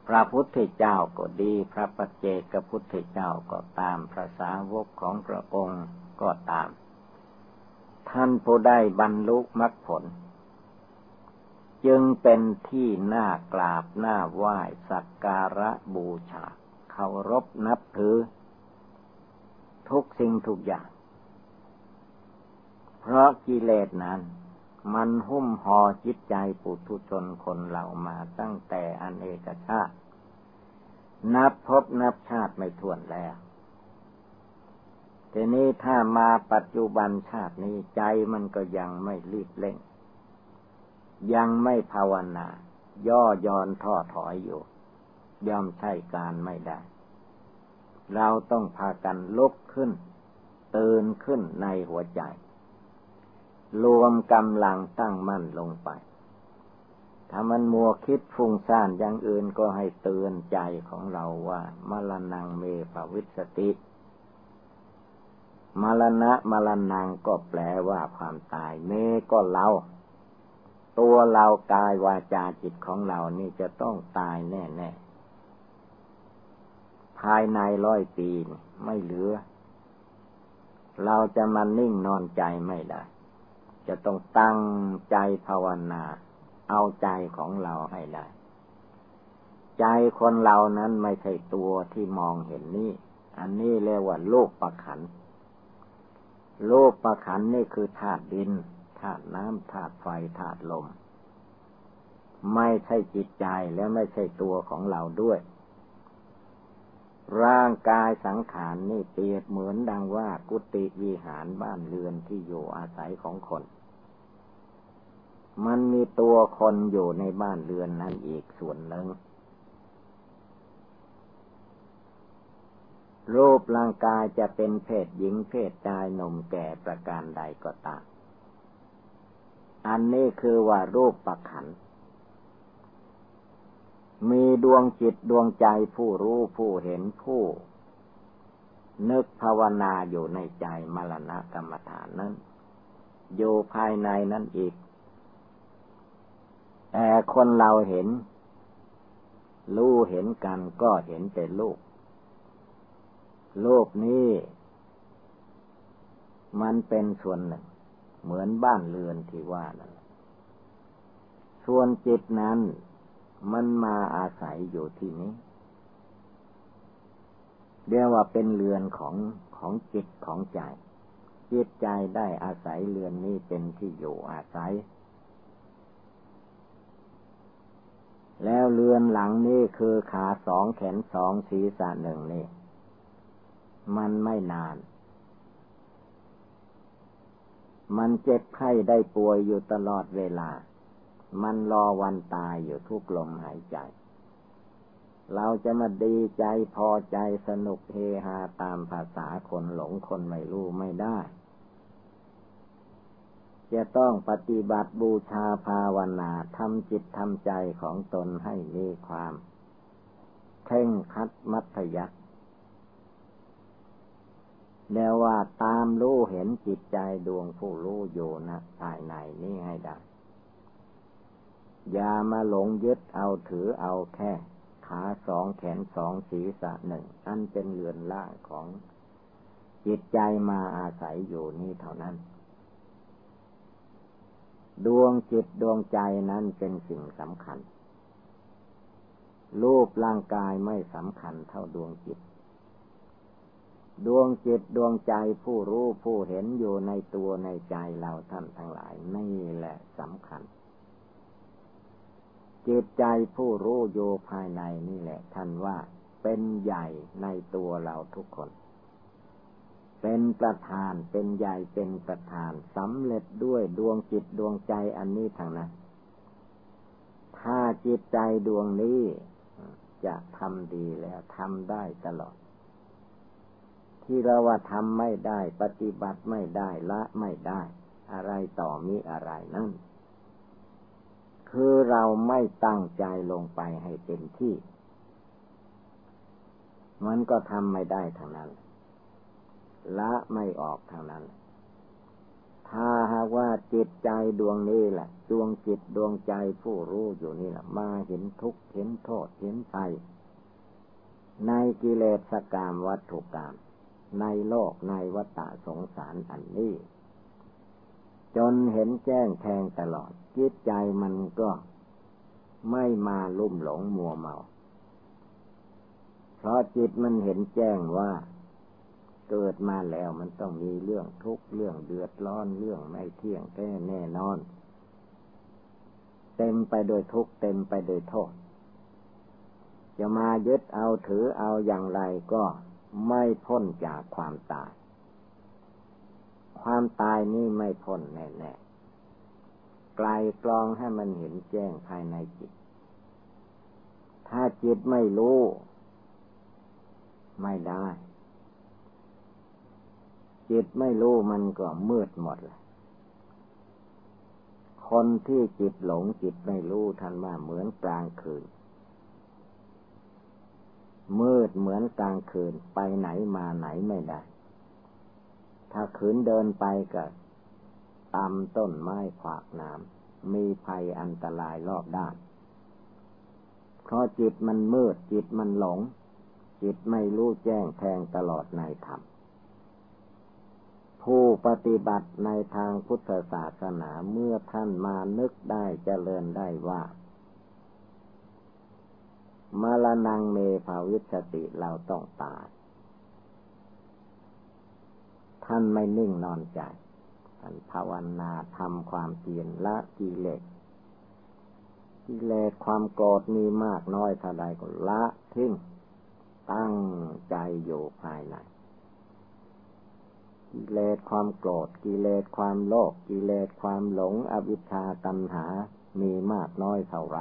[SPEAKER 1] พระพุทธเจ้าก็ดี พระปัจเจกพุทธเจ้าก็ตามพระสาวกของพระองค์ก็ตาม ท่านผู้ได้บรรลุมรรคผล จึงเป็นที่น่ากราบน่าไหว้สักการะบูชาเคารพนับถือ ทุกสิ่งทุกอย่าง เพราะกิเลสนั้น มันหุ้มห่อจิตใจปุถุชนคนเรามาตั้งแต่อเนกชาติ นับพบนับชาติไม่ถ้วนแล้วทีนี้ถ้ามาปัจจุบันชาตินี้ใจมันก็ยังไม่รีบเร่ง ยังไม่ภาวนา ย่อยอนท้อถอยอยู่ ย่อมใช่การไม่ได้ เราต้องพากันลุกขึ้น ตื่นขึ้นในหัวใจ รวมกำลังตั้งมั่นลงไป ถ้ามันมัวคิดฟุ้งซ่านอย่างอื่นก็ให้เตือนใจของเราว่ามรณงเมภวิสติมรณะมรณงก็แปลว่าความตายเมก็เรา ตัวเรากายวาจาจิตของเรานี่จะต้องตายแน่ๆ ภายในร้อยปีไม่เหลือ เราจะมานิ่งนอนใจไม่ได้ จะต้องตั้งใจภาวนา เอาใจของเราให้ได้ ใจคนเรานั้นไม่ใช่ตัวที่มองเห็นนี่ อันนี้เรียกว่าโลกประขันโลกประขันนี่คือธาตุดินธาตุน้ำธาตุไฟธาตุลม ไม่ใช่จิตใจและไม่ใช่ตัวของเราด้วย ร่างกายสังขารนี่เปรียบเหมือนดังว่ากุฏิวิหารบ้านเรือนที่อยู่อาศัยของคน มันมีตัวคนอยู่ในบ้านเรือนนั้นอีกส่วนหนึ่ง รูปร่างกายจะเป็นเพศหญิงเพศชายหนุ่มแก่ประการใดก็ตาม อันนี้คือว่ารูปประขัน มีดวงจิตดวงใจผู้รู้ผู้เห็นผู้ นึกภาวนาอยู่ในใจมรณะกรรมฐานนั้น อยู่ภายในนั้นอีก แต่คนเราเห็น รู้เห็นกันก็เห็นแต่ลูกโลกนี้ มันเป็นส่วนหนึ่ง เหมือนบ้านเรือนที่ว่านั่นส่วนจิตนั้น มันมาอาศัยอยู่ที่นี้เรียกว่าเป็นเรือนของของจิตของใจ จิตใจได้อาศัยเรือนนี้เป็นที่อยู่อาศัย แล้วเรือนหลังนี่คือขาสองแขนสองศีรษะหนึ่งนี่มันไม่นาน มันเจ็บไข้ได้ป่วยอยู่ตลอดเวลา มันรอวันตายอยู่ทุกลมหายใจ เราจะมาดีใจพอใจสนุกเฮฮาตามภาษาคนหลงคนไม่รู้ไม่ได้ จะต้องปฏิบัติบูชาภาวนาทำจิตทำใจของตนให้มีความเข่งคัดมัธยัติแล้วว่าตามรู้เห็นจิตใจดวงผู้รู้อยู่นะภายในนี้ให้ได้ อย่ามาหลงยึดเอาถือเอาแค่ ขาสองแขนสองศีรษะหนึ่ง อันเป็นเรือนล่างของจิตใจมาอาศัยอยู่นี่เท่านั้น ดวงจิตดวงใจนั้นเป็นสิ่งสำคัญ รูปร่างกายไม่สำคัญเท่าดวงจิต ดวงจิตดวงใจผู้รู้ผู้เห็นอยู่ในตัวในใจเราท่านทั้งหลายนี่แหละสำคัญ จิตใจผู้รู้อยู่ภายในนี่แหละท่านว่าเป็นใหญ่ในตัวเราทุกคน เป็นประธานเป็นใหญ่เป็นประธานสำเร็จด้วยดวงจิตดวงใจอันนี้ทางนั้น ถ้าจิตใจดวงนี้จะทำดีแล้วทำได้ตลอด ที่เราว่าทำไม่ได้ ปฏิบัติไม่ได้ละไม่ได้ อะไรต่อมีอะไรนั่น คือเราไม่ตั้งใจลงไปให้เต็มที่ มันก็ทำไม่ได้ทางนั้น ละไม่ออกทางนั้น ถ้าหากว่าจิตใจดวงนี้แหละ ดวงจิตดวงใจผู้รู้อยู่นี่แหละมาเห็นทุกข์เห็นโทษเห็นภัยในกิเลสกรรมวัตถุกรรมในโลกในวัฏสงสารอันนี้ จนเห็นแจ้งแทงตลอด จิตใจมันก็ไม่มาลุ่มหลงมัวเมา เพราะจิตมันเห็นแจ้งว่า เกิดมาแล้วมันต้องมีเรื่องทุกข์เรื่องเดือดร้อนเรื่องไม่เที่ยงแท้แน่นอน เต็มไปโดยทุกข์เต็มไปโดยโทษ จะมายึดเอาถือเอาอย่างไรก็ไม่พ้นจากความตาย ความตายนี่ไม่พ้นแน่ๆไกลกลองให้มันเห็นแจ้งภายในจิต ถ้าจิตไม่รู้ ไม่ได้ จิตไม่รู้มันก็มืดหมดเลยคนที่จิตหลงจิตไม่รู้ท่านว่าเหมือนกลางคืน มืดเหมือนกลางคืนไปไหนมาไหนไม่ได้ ถ้าขืนเดินไปก็ตามต้นไม้ขวากน้ำมีภัยอันตรายรอบด้าน เพราะจิตมันมืดจิตมันหลง จิตไม่รู้แจ้งแทงตลอดในธรรม ผู้ปฏิบัติในทางพุทธศาสนาเมื่อท่านมานึกได้เจริญได้ว่ามรณังเม ภวิสสติเราต้องตาย ท่านไม่นิ่งนอนใจ ท่านภาวนาทำความเพียรละกิเลสกิเลสความโกรธมีมากน้อยเท่าใดก็ละทิ้งตั้งใจอยู่ภายใน กิเลสความโกรธ กิเลสความโลภกิเลสความหลงอวิชชาตัณหา มีมากน้อยเท่าไร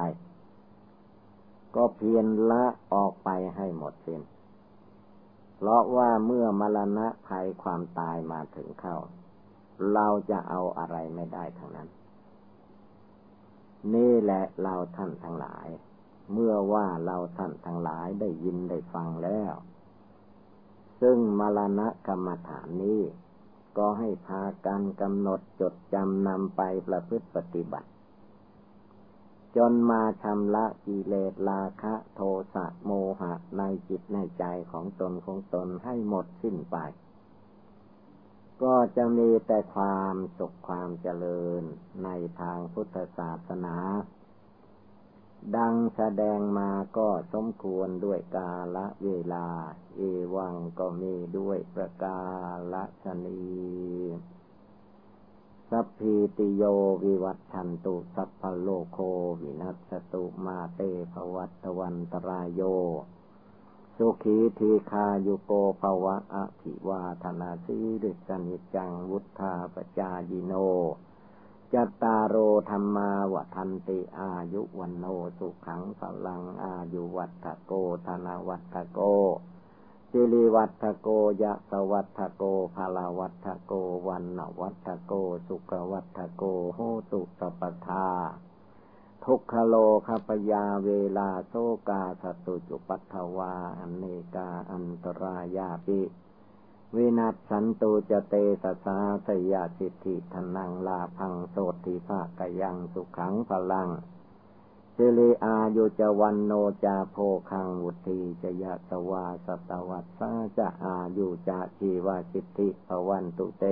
[SPEAKER 1] ก็เพียรละออกไปให้หมดสิ้น เพราะว่าเมื่อมรณะภัยความตายมาถึงเข้า เราจะเอาอะไรไม่ได้ทั้งนั้น นี่แหละเราท่านทั้งหลาย เมื่อว่าเราท่านทั้งหลายได้ยินได้ฟังแล้ว ซึ่งมรณะกรรมฐานนี้ ก็ให้พากันกำหนดจดจำนำไปประพฤติปฏิบัติ จนมาชำระกิเลสราคะโทสะโมหะในจิตในใจของตนของตนให้หมดสิ้นไป ก็จะมีแต่ความสุขความเจริญในทางพุทธศาสนา ดังแสดงมาก็สมควรด้วยกาละเวลา เอวังก็มีด้วยประกาละชนีสัพพีติโยวิวัตชันตุสัพพโลโควินัสตุมาเตภวัตวันตรายโย สุขีทีคายุโกภวะอภิวาธนาสีริสนิจังวุธาปจายิโน จตารโรธรรมาวทันติอายุวันโนสุขังสลังอายุวัตโกธะนะวัฑฒะโกสิริวัฑฒะโกยะสะวัฑฒะโก พะละวัฑฒะโกวัณณะวัฑฒะโก สุขะวัฑฒะโกโหตุสัพพะทาทุกขะโรคะภะยาเวราโสกา สัตตุจุปัททะวา อะเนกาอันตะรายาปิ วินัสสันตุ จะ เตชะสา ชะยะสิทธิ ธะนังลาภังโสตถิภาคยังสุขัง พะลังสิริอายุจวันโนจาโพคังวุตีจยะสวาสตวัสสาจะอายุจะชีวาสิทธิภวันตุเต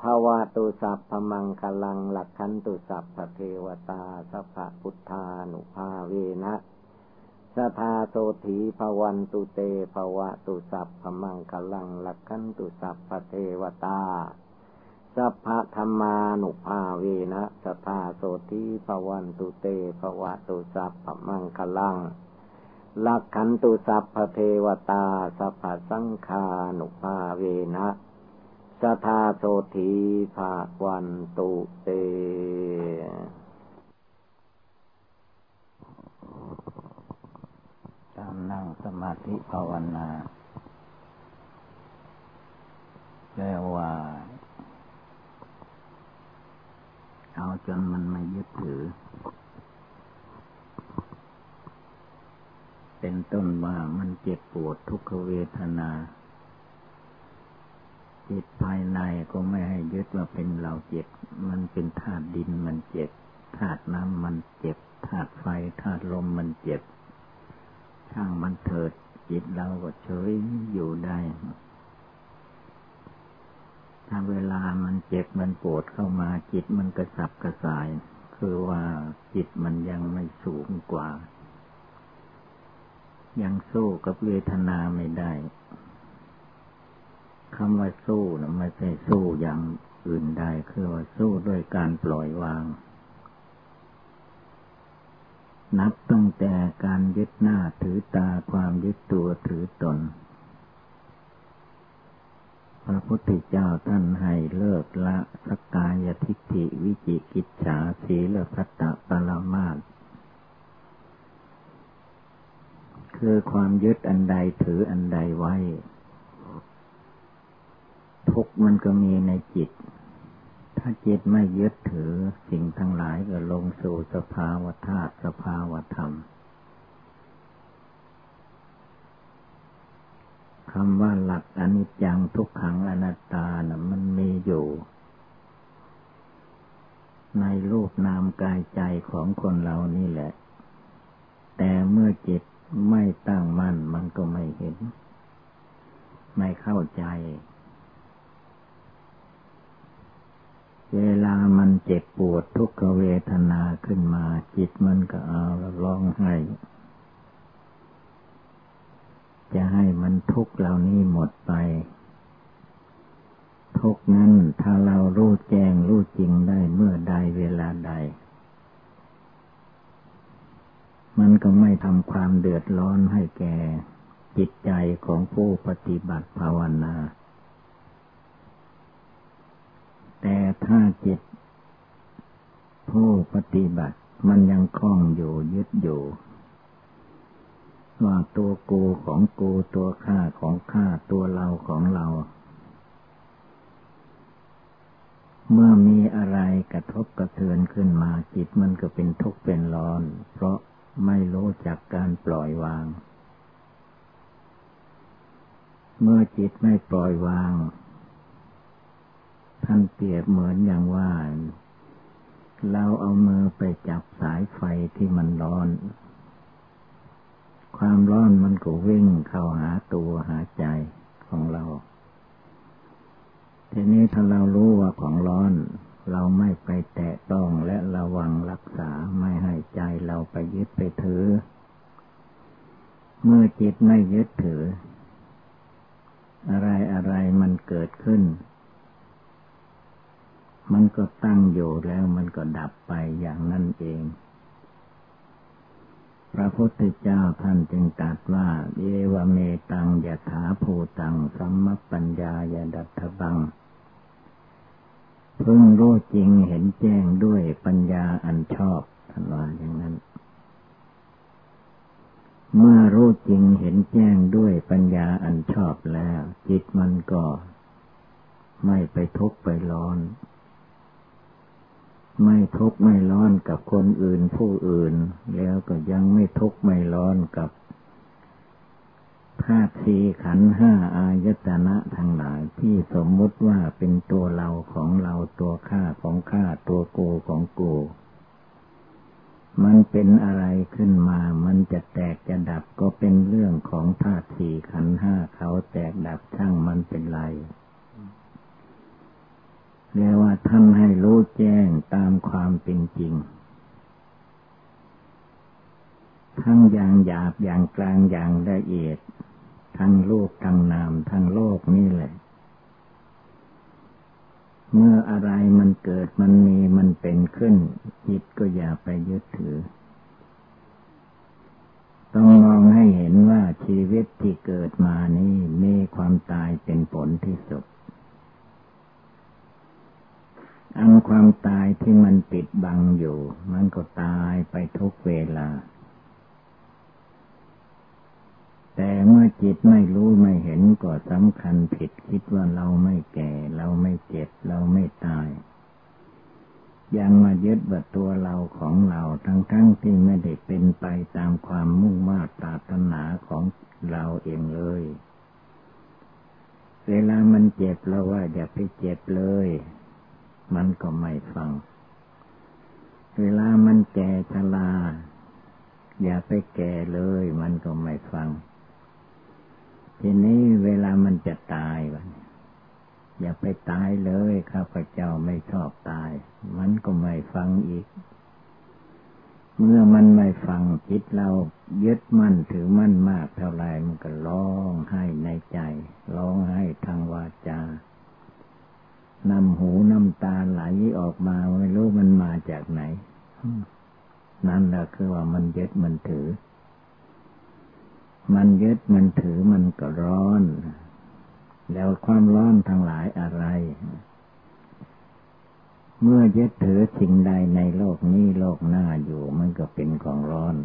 [SPEAKER 1] ภาวะตุสัพพมังคลังหลักขันตุสัพพเทวตาสัพพพุทธานุภาเวนะ สทาโสถีภวันตุเตภวะตุสัพพมังคลังลักขันตุสัพพเทวตา สัพพธรรมานุภาเวนะสทาโสถีภวันตุเตภวะตุสัพพมังคลังลักขันตุสัพพเทวตา สัพพสังคานุภาเวนะสทาโสถีภาวันตุเต ตามนั่งสมาธิภาวนาแปลว่า เอาจนมันไม่ยึดถือ เป็นต้นว่ามันเจ็บปวดทุกขเวทนา จิตภายในก็ไม่ให้ยึดว่าเป็นเราเจ็บ มันเป็นธาตุดินมันเจ็บธาตุน้ำมันเจ็บธาตุไฟธาตุลมมันเจ็บ ช่างมันเถิด จิตเราก็เฉยอยู่ได้ถ้าเวลามันเจ็บมันปวดเข้ามา จิตมันกระสับกระส่าย คือว่าจิตมันยังไม่สูงกว่า ยังสู้กับเวทนาไม่ได้คำว่าสู้นะไม่ใช่สู้อย่างอื่นใดคือว่าสู้ด้วยการปล่อยวาง นับตั้งแต่การยึดหน้าถือตาความยึดตัวถือตน พระพุทธเจ้าท่านให้เลิกละสกกายทิฏฐิวิจิกิจฉาสีลพัตตปรมาตคือความยึดอันใดถืออันใดไว้ ทุกมันก็มีในจิต ถ้าจิตไม่ยึดถือสิ่งทั้งหลายก็ลงสู่สภาวธาตุสภาวธรรมคำว่าหลักอนิจจังทุกขังอนัตตานะมันมีอยู่ ในรูปนามกายใจของคนเรานี่แหละ แต่เมื่อจิตไม่ตั้งมั่นมันก็ไม่เห็น ไม่เข้าใจ เวลามันเจ็บปวดทุกขเวทนาขึ้นมา จิตมันก็เอาร้องไห้ จะให้มันทุกข์เหล่านี้หมดไป ทุกนั้นถ้าเรารู้แจ้งรู้จริงได้เมื่อใดเวลาใด มันก็ไม่ทำความเดือดร้อนให้แก่จิตใจของผู้ปฏิบัติภาวนา แต่ถ้าจิต ผู้ปฏิบัติมันยังคล้องอยู่ยึดอยู่ว่าตัวกูของกูตัวข้าของข้าตัวเราของเรา เมื่อมีอะไรกระทบกระเทือนขึ้นมาจิตมันก็เป็นทุกข์เป็นร้อน เพราะไม่รู้จักการปล่อยวาง เมื่อจิตไม่ปล่อยวาง ท่านเปรียบเหมือนอย่างว่า เราเอามือไปจับสายไฟที่มันร้อน ความร้อนมันก็วิ่งเข้าหาตัวหาใจของเรา ทีนี้ถ้าเรารู้ว่าของร้อน เราไม่ไปแตะต้องและระวังรักษาไม่ให้ใจเราไปยึดไปถือ เมื่อจิตไม่ยึดถือ อะไรอะไรมันเกิดขึ้น มันก็ตั้งอยู่แล้วมันก็ดับไปอย่างนั้นเอง พระพุทธเจ้าท่านจึงตรัสว่าเอวเมตังยถาภูตังสัมมปัญญายดัตถบังพึ่งรู้จริงเห็นแจ้งด้วยปัญญาอันชอบท่านว่าอย่างนั้น เมื่อรู้จริงเห็นแจ้งด้วยปัญญาอันชอบแล้ว จิตมันก็ไม่ไปทุกข์ไปร้อน ไม่ทุกข์ไม่ร้อนกับคนอื่นผู้อื่น แล้วก็ยังไม่ทุกข์ไม่ร้อนกับธาตุสีขันห้าอายตนะทั้งหลายที่สมมุติว่าเป็นตัวเราของเราตัวข้าของข้าตัวโกของโก มันเป็นอะไรขึ้นมามันจะแตกจะดับก็เป็นเรื่องของธาตุสี่ขันห้าเขาแตกดับช่างมันเป็นไร เรียกว่าท่านให้รู้แจ้งตามความเป็นจริง ทั้งอย่างหยาบอย่างกลางอย่างละเอียด ทั้งโลกทั้งนามทั้งโลกนี่แหละ เมื่ออะไรมันเกิดมันมีมันเป็นขึ้น จิตก็อย่าไปยึดถือ ต้องมองให้เห็นว่าชีวิตที่เกิดมานี้มีความตายเป็นผลที่สุด อันความตายที่มันปิดบังอยู่ มันก็ตายไปทุกเวลา แต่เมื่อจิตไม่รู้ไม่เห็นก็สำคัญผิดคิดว่าเราไม่แก่ เราไม่เจ็บ เราไม่ตาย ยังมายึดว่าตัวเราของเราทั้งๆทที่ไม่ได้เป็นไปตามความมุ่งมา่ปรารถนาของเราเองเลยเวลามันเจ็บเราว่าอย่าไปเจ็บเลย มันก็ไม่ฟัง เวลามันแก่ชราอย่าไปแก่เลยมันก็ไม่ฟัง ทีนี้เวลามันจะตายวะอย่าไปตายเลยข้าพเจ้าไม่ชอบตาย มันก็ไม่ฟังอีก เมื่อมันไม่ฟังจิตเรายึดมั่นถือมั่นมากเท่าไรมันก็ร้องไห้ในใจร้องไห้ทางวาจา นำหูน้ำตาไหลออกมาไม่รู้มันมาจากไหน นั่นแหละคือว่ามันยึดมันถือ มันยึดมันถือมันก็ร้อน แล้วความร้อนทั้งหลายอะไร เมื่อยึดถือสิ่งใดในโลกนี้โลกหน้าอยู่มันก็เป็นของร้อน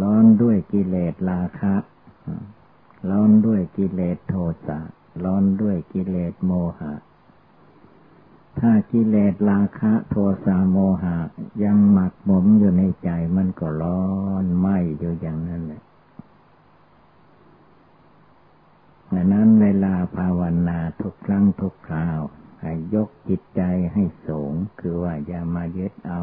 [SPEAKER 1] ร้อนด้วยกิเลสราคะ ร้อนด้วยกิเลสโทสะร้อนด้วยกิเลสโมหะ ถ้ากิเลสราคะโทสะโมหะ ยังหมักหมมอยู่ในใจมันก็ร้อนไหมอยู่อย่างนั้นแหละดังนั้นเวลาภาวนาทุกครั้งทุกคราว ให้ยกจิตใจให้สูง คือว่าอย่ามายึดเอา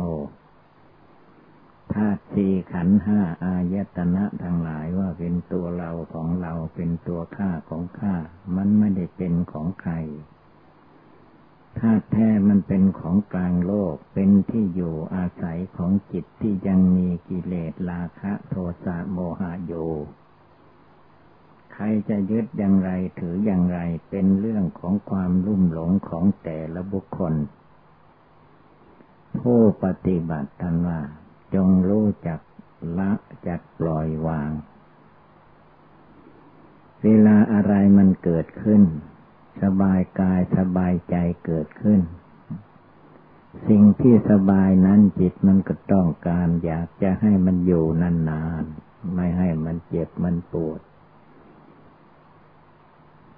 [SPEAKER 1] ธาตุสี่ขันห้าอายตนะทั้งหลายว่าเป็นตัวเราของเราเป็นตัวข้าของข้ามันไม่ได้เป็นของใครธาตุแท้มันเป็นของกลางโลกเป็นที่อยู่อาศัยของจิตที่ยังมีกิเลสราคะโทสะโมหะอยู่ใครจะยึดอย่างไรถืออย่างไรเป็นเรื่องของความลุ่มหลงของแต่ละบุคคล ผู้ปฏิบัติทันว่า จงรู้จักละจักปล่อยวาง เวลาอะไรมันเกิดขึ้น สบายกายสบายใจเกิดขึ้น สิ่งที่สบายนั้นจิตมันก็ต้องการอยากจะให้มันอยู่นานๆ ไม่ให้มันเจ็บมันปวด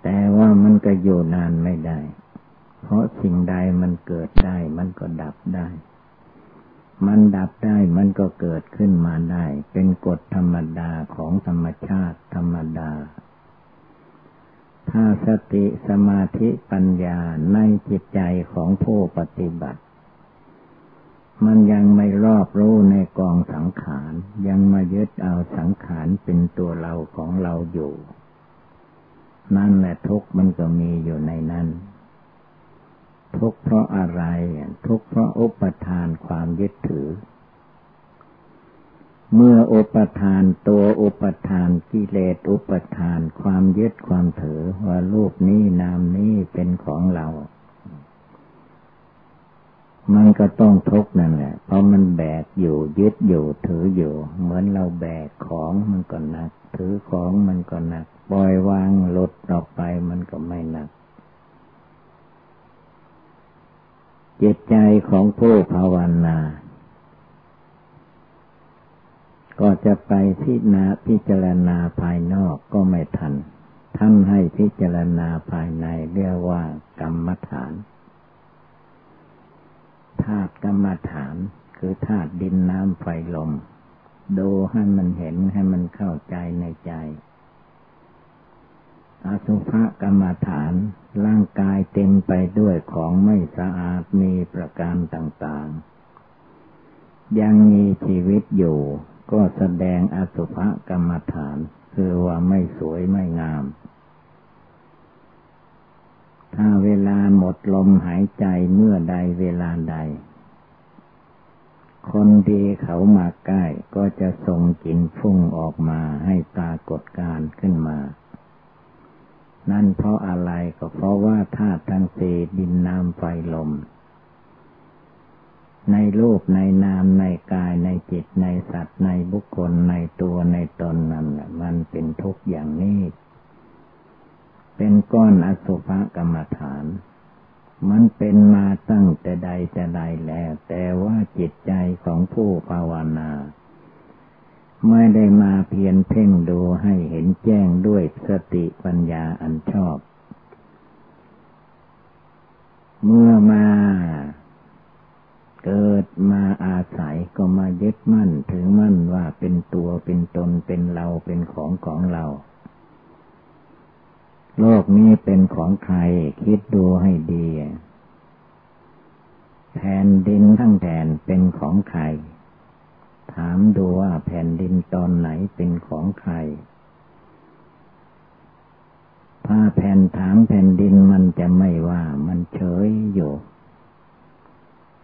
[SPEAKER 1] แต่ว่ามันก็อยู่นานไม่ได้ เพราะสิ่งใดมันเกิดได้มันก็ดับได้ มันดับได้มันก็เกิดขึ้นมาได้ เป็นกฎธรรมดาของธรรมชาติธรรมดา ถ้าสติสมาธิปัญญาในจิตใจของผู้ปฏิบัติ มันยังไม่รอบรู้ในกองสังขาร ยังมายึดเอาสังขารเป็นตัวเราของเราอยู่ นั่นแหละทุกมันก็มีอยู่ในนั้น ทุกข์เพราะอะไร ทุกข์เพราะอุปทานความยึดถือ เมื่ออุปทานตัวอุปทานกิเลสอุปทานความยึดความถือว่ารูปนี้นามนี้เป็นของเรา มันก็ต้องทุกข์นั่นแหละ เพราะมันแบกอยู่ยึดอยู่ถืออยู่ เหมือนเราแบกของมันก็หนัก ถือของมันก็หนักปล่อยวางลดออกไปมันก็ไม่หนัก จิตใจของผู้ภาวนา ก็จะไปพิจารณาพิจารณาภายนอกก็ไม่ทัน ท่านให้พิจารณาภายในเรียกว่ากรรมฐานธาตุกรรมฐานคือธาตุดินน้ำไฟลม ดูให้มันเห็นให้มันเข้าใจในใจ อสุภกรรมฐาน ร่างกายเต็มไปด้วยของไม่สะอาดมีประการต่างๆ ยังมีชีวิตอยู่ ก็แสดงอสุภกรรมฐาน คือว่าไม่สวยไม่งาม ถ้าเวลาหมดลมหายใจเมื่อใดเวลาใด คนดีเขามาใกล้ก็จะส่งกลิ่นฟุ้งออกมาให้ปรากฏการขึ้นมา นั่นเพราะอะไรก็เพราะว่าธาตุทั้งสี่ดินน้ำไฟลม ในรูปในนามในกายในจิตในสัตว์ในบุคคลในตัวในตนนั่นมันเป็นทุกข์อย่างนี้ เป็นก้อนอสุภกรรมฐาน มันเป็นมาตั้งแต่ใดแต่ใดแล้ว แต่ว่าจิตใจของผู้ภาวนา ไม่ได้มาเพียนเพ่งดูให้เห็นแจ้งด้วยสติปัญญาอันชอบ เมื่อมาเกิดมาอาศัยก็มายึดมั่นถือมั่นว่าเป็นตัวเป็นตนเป็นเราเป็นของของเรา โลกนี้เป็นของใครคิดดูให้ดีแผ่นดินทั้งแผ่นเป็นของใคร ถามดูว่าแผ่นดินตอนไหนเป็นของใคร ถ้าแผ่นถามแผ่นดินมันจะไม่ว่ามันเฉยอยู่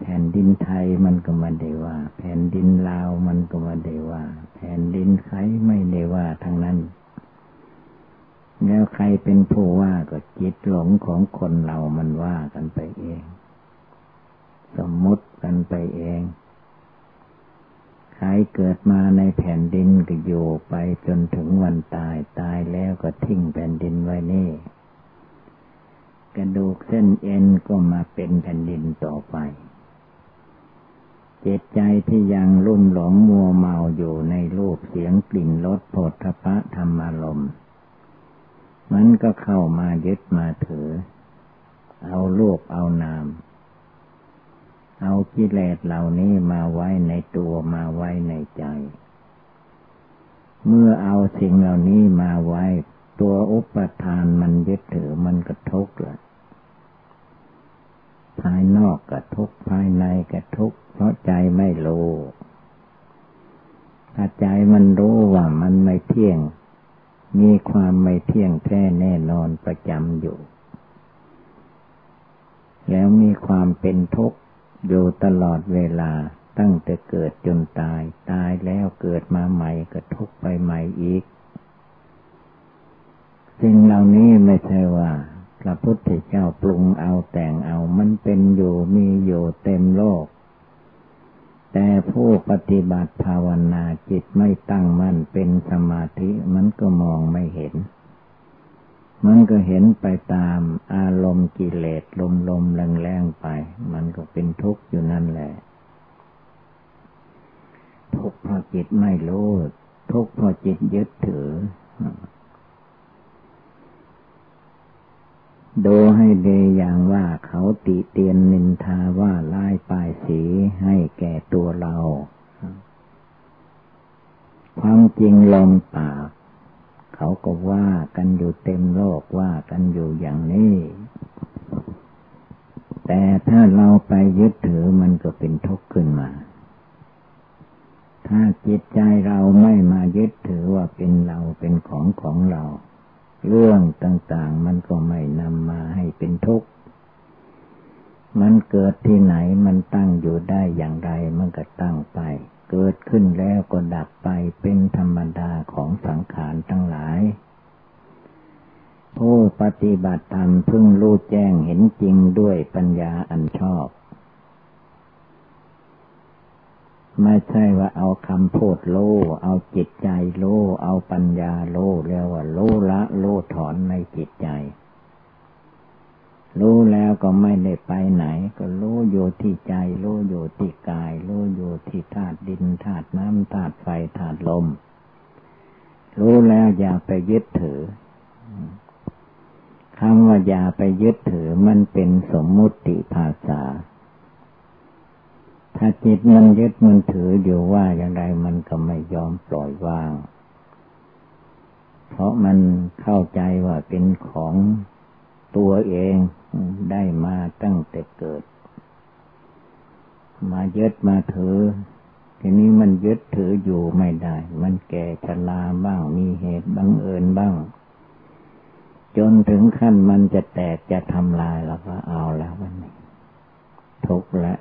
[SPEAKER 1] แผ่นดินไทยมันก็ไม่ได้ว่า แผ่นดินลาวมันก็ไม่ได้ว่า แผ่นดินใครไม่ได้ว่าทั้งนั้น แล้วใครเป็นผู้ว่าก็จิตหลงของคนเรามันว่ากันไปเอง สมมติกันไปเอง ใครเกิดมาในแผ่นดินก็อยู่ไปจนถึงวันตายตายแล้วก็ทิ้งแผ่นดินไว้นี่ กระดูกเส้นเอ็นก็มาเป็นแผ่นดินต่อไปเจตใจที่ยังลุ่มหลงมัวเมาอยู่ในรูปเสียงกลิ่นรสผฏฐพะธรรมารมณ์มันก็เข้ามายึดมาถือ เอาโลกเอานาม เอากิเลสเหล่านี้มาไว้ในตัวมาไว้ในใจ เมื่อเอาสิ่งเหล่านี้มาไว้ ตัวอุปทานมันยึดถือมันกระทุกข์ละภายนอกกระทุกข์ภายในกระทุกข์เพราะใจไม่รู้ถ้าใจมันรู้ว่ามันไม่เที่ยง มีความไม่เที่ยงแท้แน่นอนประจำอยู่ แล้วมีความเป็นทุกข์ อยู่ตลอดเวลาตั้งแต่เกิดจนตาย ตายแล้วเกิดมาใหม่ก็ทุกไปใหม่อีก สิ่งเหล่านี้ไม่ใช่ว่า พระพุทธเจ้าปรุงเอาแต่งเอา มันเป็นอยู่มีอยู่เต็มโลก แต่ผู้ปฏิบัติภาวนาจิตไม่ตั้งมั่นเป็นสมาธิมันก็มองไม่เห็น มันก็เห็นไปตามอารมณ์กิเลสลมลมแรงแรงไป มันก็เป็นทุกข์อยู่นั่นแหละ ทุกข์เพราะจิตไม่รู้ ทุกข์เพราะจิตยึดถือ ดูให้ดีอย่างว่าเขาติเตียนนินทาว่าลายปลายสีให้แก่ตัวเรา ความจริงลมปาก เขาก็ว่ากันอยู่เต็มโลกว่ากันอยู่อย่างนี้ แต่ถ้าเราไปยึดถือมันก็เป็นทุกข์ขึ้นมา ถ้าจิตใจเราไม่มายึดถือว่าเป็นเราเป็นของของเรา เรื่องต่างๆมันก็ไม่นำมาให้เป็นทุกข์มันเกิดที่ไหนมันตั้งอยู่ได้อย่างไรมันก็ตั้งไป เกิดขึ้นแล้วก็ดับไปเป็นธรรมดาของสังขารทั้งหลาย ผู้ปฏิบัติธรรมพึ่งรู้แจ้งเห็นจริงด้วยปัญญาอันชอบ ไม่ใช่ว่าเอาคำพูดโลเอาจิตใจโลเอาปัญญาโลเรียกว่าโลละโลถอนในจิตใจ รู้แล้วก็ไม่ได้ไปไหน ก็รู้อยู่ที่ใจ รู้อยู่ที่กาย รู้อยู่ที่ธาตุดินธาตุน้ำธาตุไฟธาตุลม รู้แล้วอย่าไปยึดถือคำว่าอย่าไปยึดถือมันเป็นสมมุติภาษา ถ้าจิตมันยึดมันถืออยู่ว่าอย่างไรมันก็ไม่ยอมปล่อยวาง เพราะมันเข้าใจว่าเป็นของตัวเอง ได้มาตั้งแต่เกิด มายึดมาถือ ทีนี้มันยึดถืออยู่ไม่ได้ มันแก่ชราบ้าง มีเหตุบังเอิญบ้าง จนถึงขั้นมันจะแตกจะทำลายแล้วก็เอาแล้ววันนี้ ทุกข์แล้ว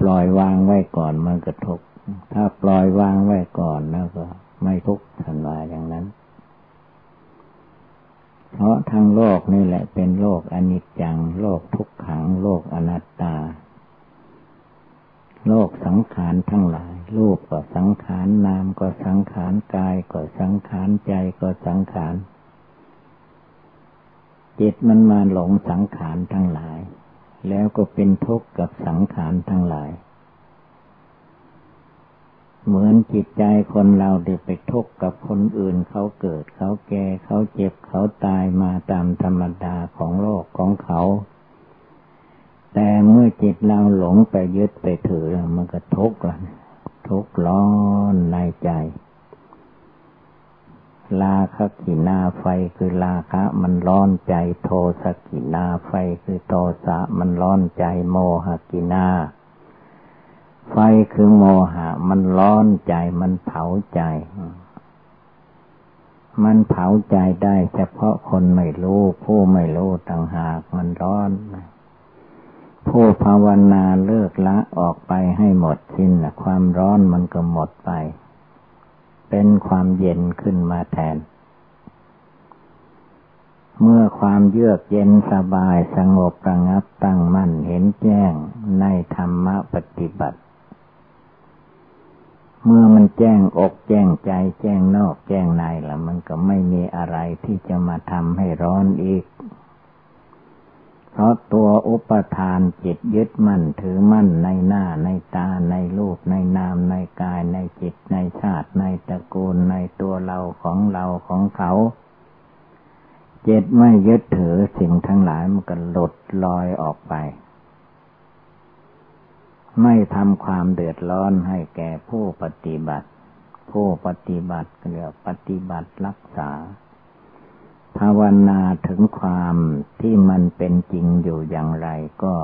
[SPEAKER 1] ปล่อยวางไว้ก่อนมันก็ทุกข์ถ้าปล่อยวางไว้ก่อนแล้วก็ ไม่ทุกข์ทันวาอย่างนั้น เพราะทั้งโลกนี่แหละเป็นโลกอนิจจัง โลกทุกขัง โลกอนัตตา โลกสังขารทั้งหลาย รูปก็สังขารนามก็สังขารกายก็สังขารใจก็สังขารจิตมันมาหลงสังขารทั้งหลาย แล้วก็เป็นทุกข์กับสังขารทั้งหลาย เหมือนจิตใจคนเราเด้ไปทุกข์กับคนอื่นเขาเกิด เขาแก่เขาเจ็บเขาตายมาตามธรรมดาของโลกของเขา แต่เมื่อจิตเราหลงไปยึดไปถือมันก็ทุกข์ละทุกข์ร้อนในใจ ลาคกินาไฟคือลาคะมันร้อนใจโทสกินาไฟคือโทสะมันร้อนใจโมหกินา ไฟคือโมหะ มันร้อนใจมันเผาใจ มันเผาใจได้เฉพาะคนไม่รู้ ผู้ไม่รู้ต่างหากมันร้อนผู้ภาวนาเลิกละออกไปให้หมดสิ้นความร้อนมันก็หมดไป เป็นความเย็นขึ้นมาแทน เมื่อความเยือกเย็นสบายสงบระงับตั้งมั่นเห็นแจ้งในธรรมปฏิบัติ เมื่อมันแจ้งอกแจ้งใจ แจ้งนอกแจ้งในแล้วมันก็ไม่มีอะไรที่จะมาทำให้ร้อนอีก เพราะตัวอุปทานจิตยึดมั่นถือมั่นในหน้าในตาในรูปในนามในกายในจิตในชาติในตระกูลในตัวเราของเราของเขาจิตไม่ยึดถือสิ่งทั้งหลายมันก็หลุดลอยออกไป ไม่ทำความเดือดร้อนให้แก่ผู้ปฏิบัติ ผู้ปฏิบัติเรียกปฏิบัติรักษา ภาวนาถึงความที่มันเป็นจริงอยู่อย่างไรก็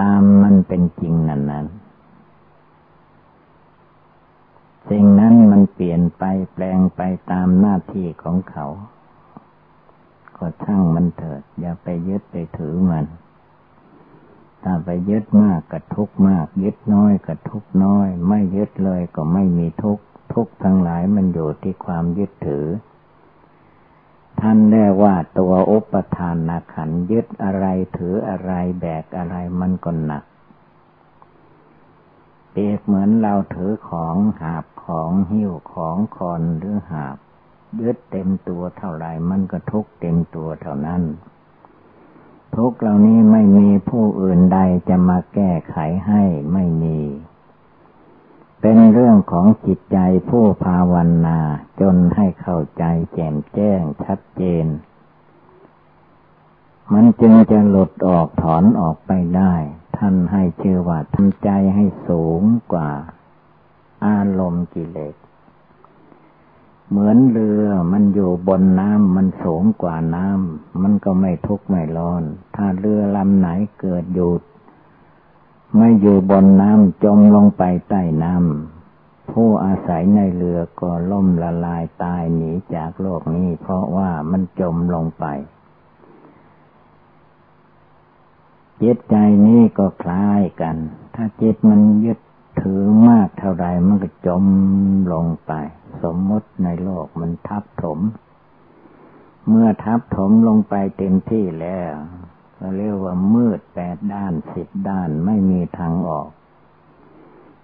[SPEAKER 1] ตามมันเป็นจริงนั้นนั้นสิ่งนั้นมันเปลี่ยนไปแปลงไปตามหน้าที่ของเขา ก็ช่างมันเถิด อย่าไปยึดไปถือมัน ถ้าไปยึดมากก็ทุกมาก ยึดน้อยก็ทุกน้อย ไม่ยึดเลยก็ไม่มีทุกทุกทั้งหลายมันอยู่ที่ความยึดถือ ท่านเรียกว่าตัวอุปทานนาขันยึดอะไรถืออะไรแบกอะไรมันก็หนักเปรียบเหมือนเราถือของหาบของหิ้วของคอนหรือหาบ ยึดเต็มตัวเท่าไรมันก็ทุกเต็มตัวเท่านั้น ทุกเหล่านี้ไม่มีผู้อื่นใดจะมาแก้ไขให้ไม่มี เป็นเรื่องของจิตใจผู้ภาวนาจนให้เข้าใจแจ่มแจ้งชัดเจน มันจึงจะหลุดออกถอนออกไปได้ ท่านให้ชื่อว่าทำใจให้สูงกว่า อารมณ์กิเลส เหมือนเรือมันอยู่บนน้ำมันสูงกว่าน้ำมันก็ไม่ทุกข์ไม่ร้อน ถ้าเรือลำไหนเกิดหยุดไม่อยู่บนน้ำจมลงไปใต้น้ำผู้อาศัยในเรือก็ล่มละลายตายหนีจากโลกนี้ เพราะว่ามันจมลงไปจิตใจนี้ก็คล้ายกัน ถ้าจิตมันยึด ถือมากเท่าไรมันก็จมลงไป สมมติในโลกมันทับถม เมื่อทับถมลงไปเต็มที่แล้วก็เรียกว่ามืดแปดด้านสิบด้านไม่มีทางออก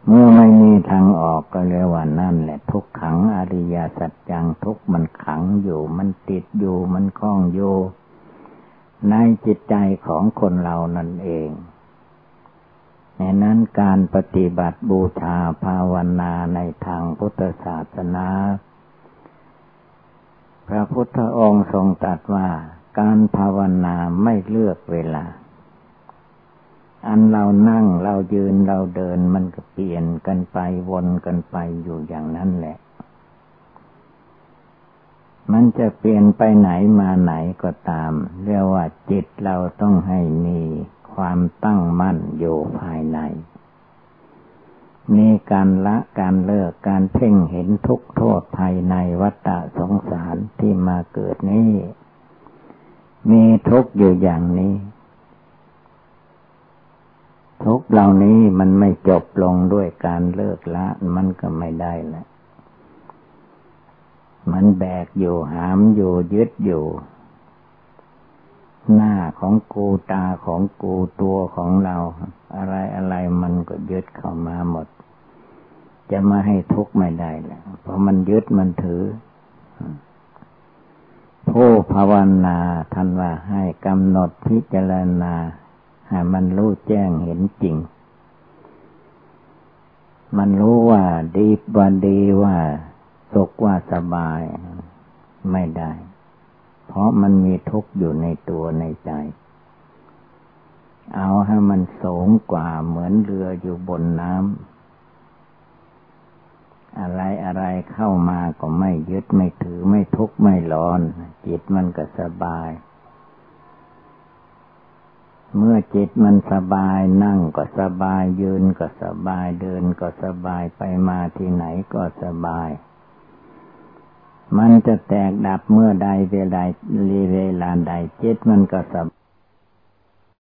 [SPEAKER 1] เมื่อไม่มีทางออกก็เรียกว่านั่นแหละ ทุกขังอริยสัจจังทุกมันขังอยู่ มันติดอยู่มันคล้องอยู่ในจิตใจของคนเรานั่นเอง ในนั้นการปฏิบัติบูชาภาวนาในทางพุทธศาสนา พระพุทธองค์ทรงตรัสว่า การภาวนาไม่เลือกเวลา อันเรานั่งเรายืนเราเดินมันก็เปลี่ยนกันไปวนกันไปอยู่อย่างนั้นแหละ มันจะเปลี่ยนไปไหนมาไหนก็ตาม เรียกว่าจิตเราต้องให้มี ความตั้งมั่นอยู่ภายในมีการละการเลิกการเพ่งเห็นทุกโทษภายในวัฏฏะสงสารที่มาเกิดนี้ มีทุกอยู่อย่างนี้ ทุกเหล่านี้มันไม่จบลงด้วยการเลิกละมันก็ไม่ได้แหละมันแบกอยู่หามอยู่ยึดอยู่ หน้าของกูตาของกูตัวของเรา อะไรอะไรมันก็ยึดเข้ามาหมด จะมาให้ทุกข์ไม่ได้แหละเพราะมันยึดมันถือผู้ภาวนาท่านว่าให้กำหนดพิจารณาให้มันรู้แจ้งเห็นจริง มันรู้ว่าดีว่าดีว่าสุขว่าสบายไม่ได้ เพราะมันมีทุกข์อยู่ในตัวในใจ เอาให้มันสูงกว่าเหมือนเรืออยู่บนน้ำอะไรอะไรเข้ามาก็ไม่ยึดไม่ถือไม่ทุกข์ไม่ร้อน จิตมันก็สบาย เมื่อจิตมันสบายนั่งก็สบายยืนก็สบายเดินก็สบายไปมาที่ไหนก็สบาย มันจะแตกดับเมื่อใดเวลาเวลาใดจิตมันก็สบ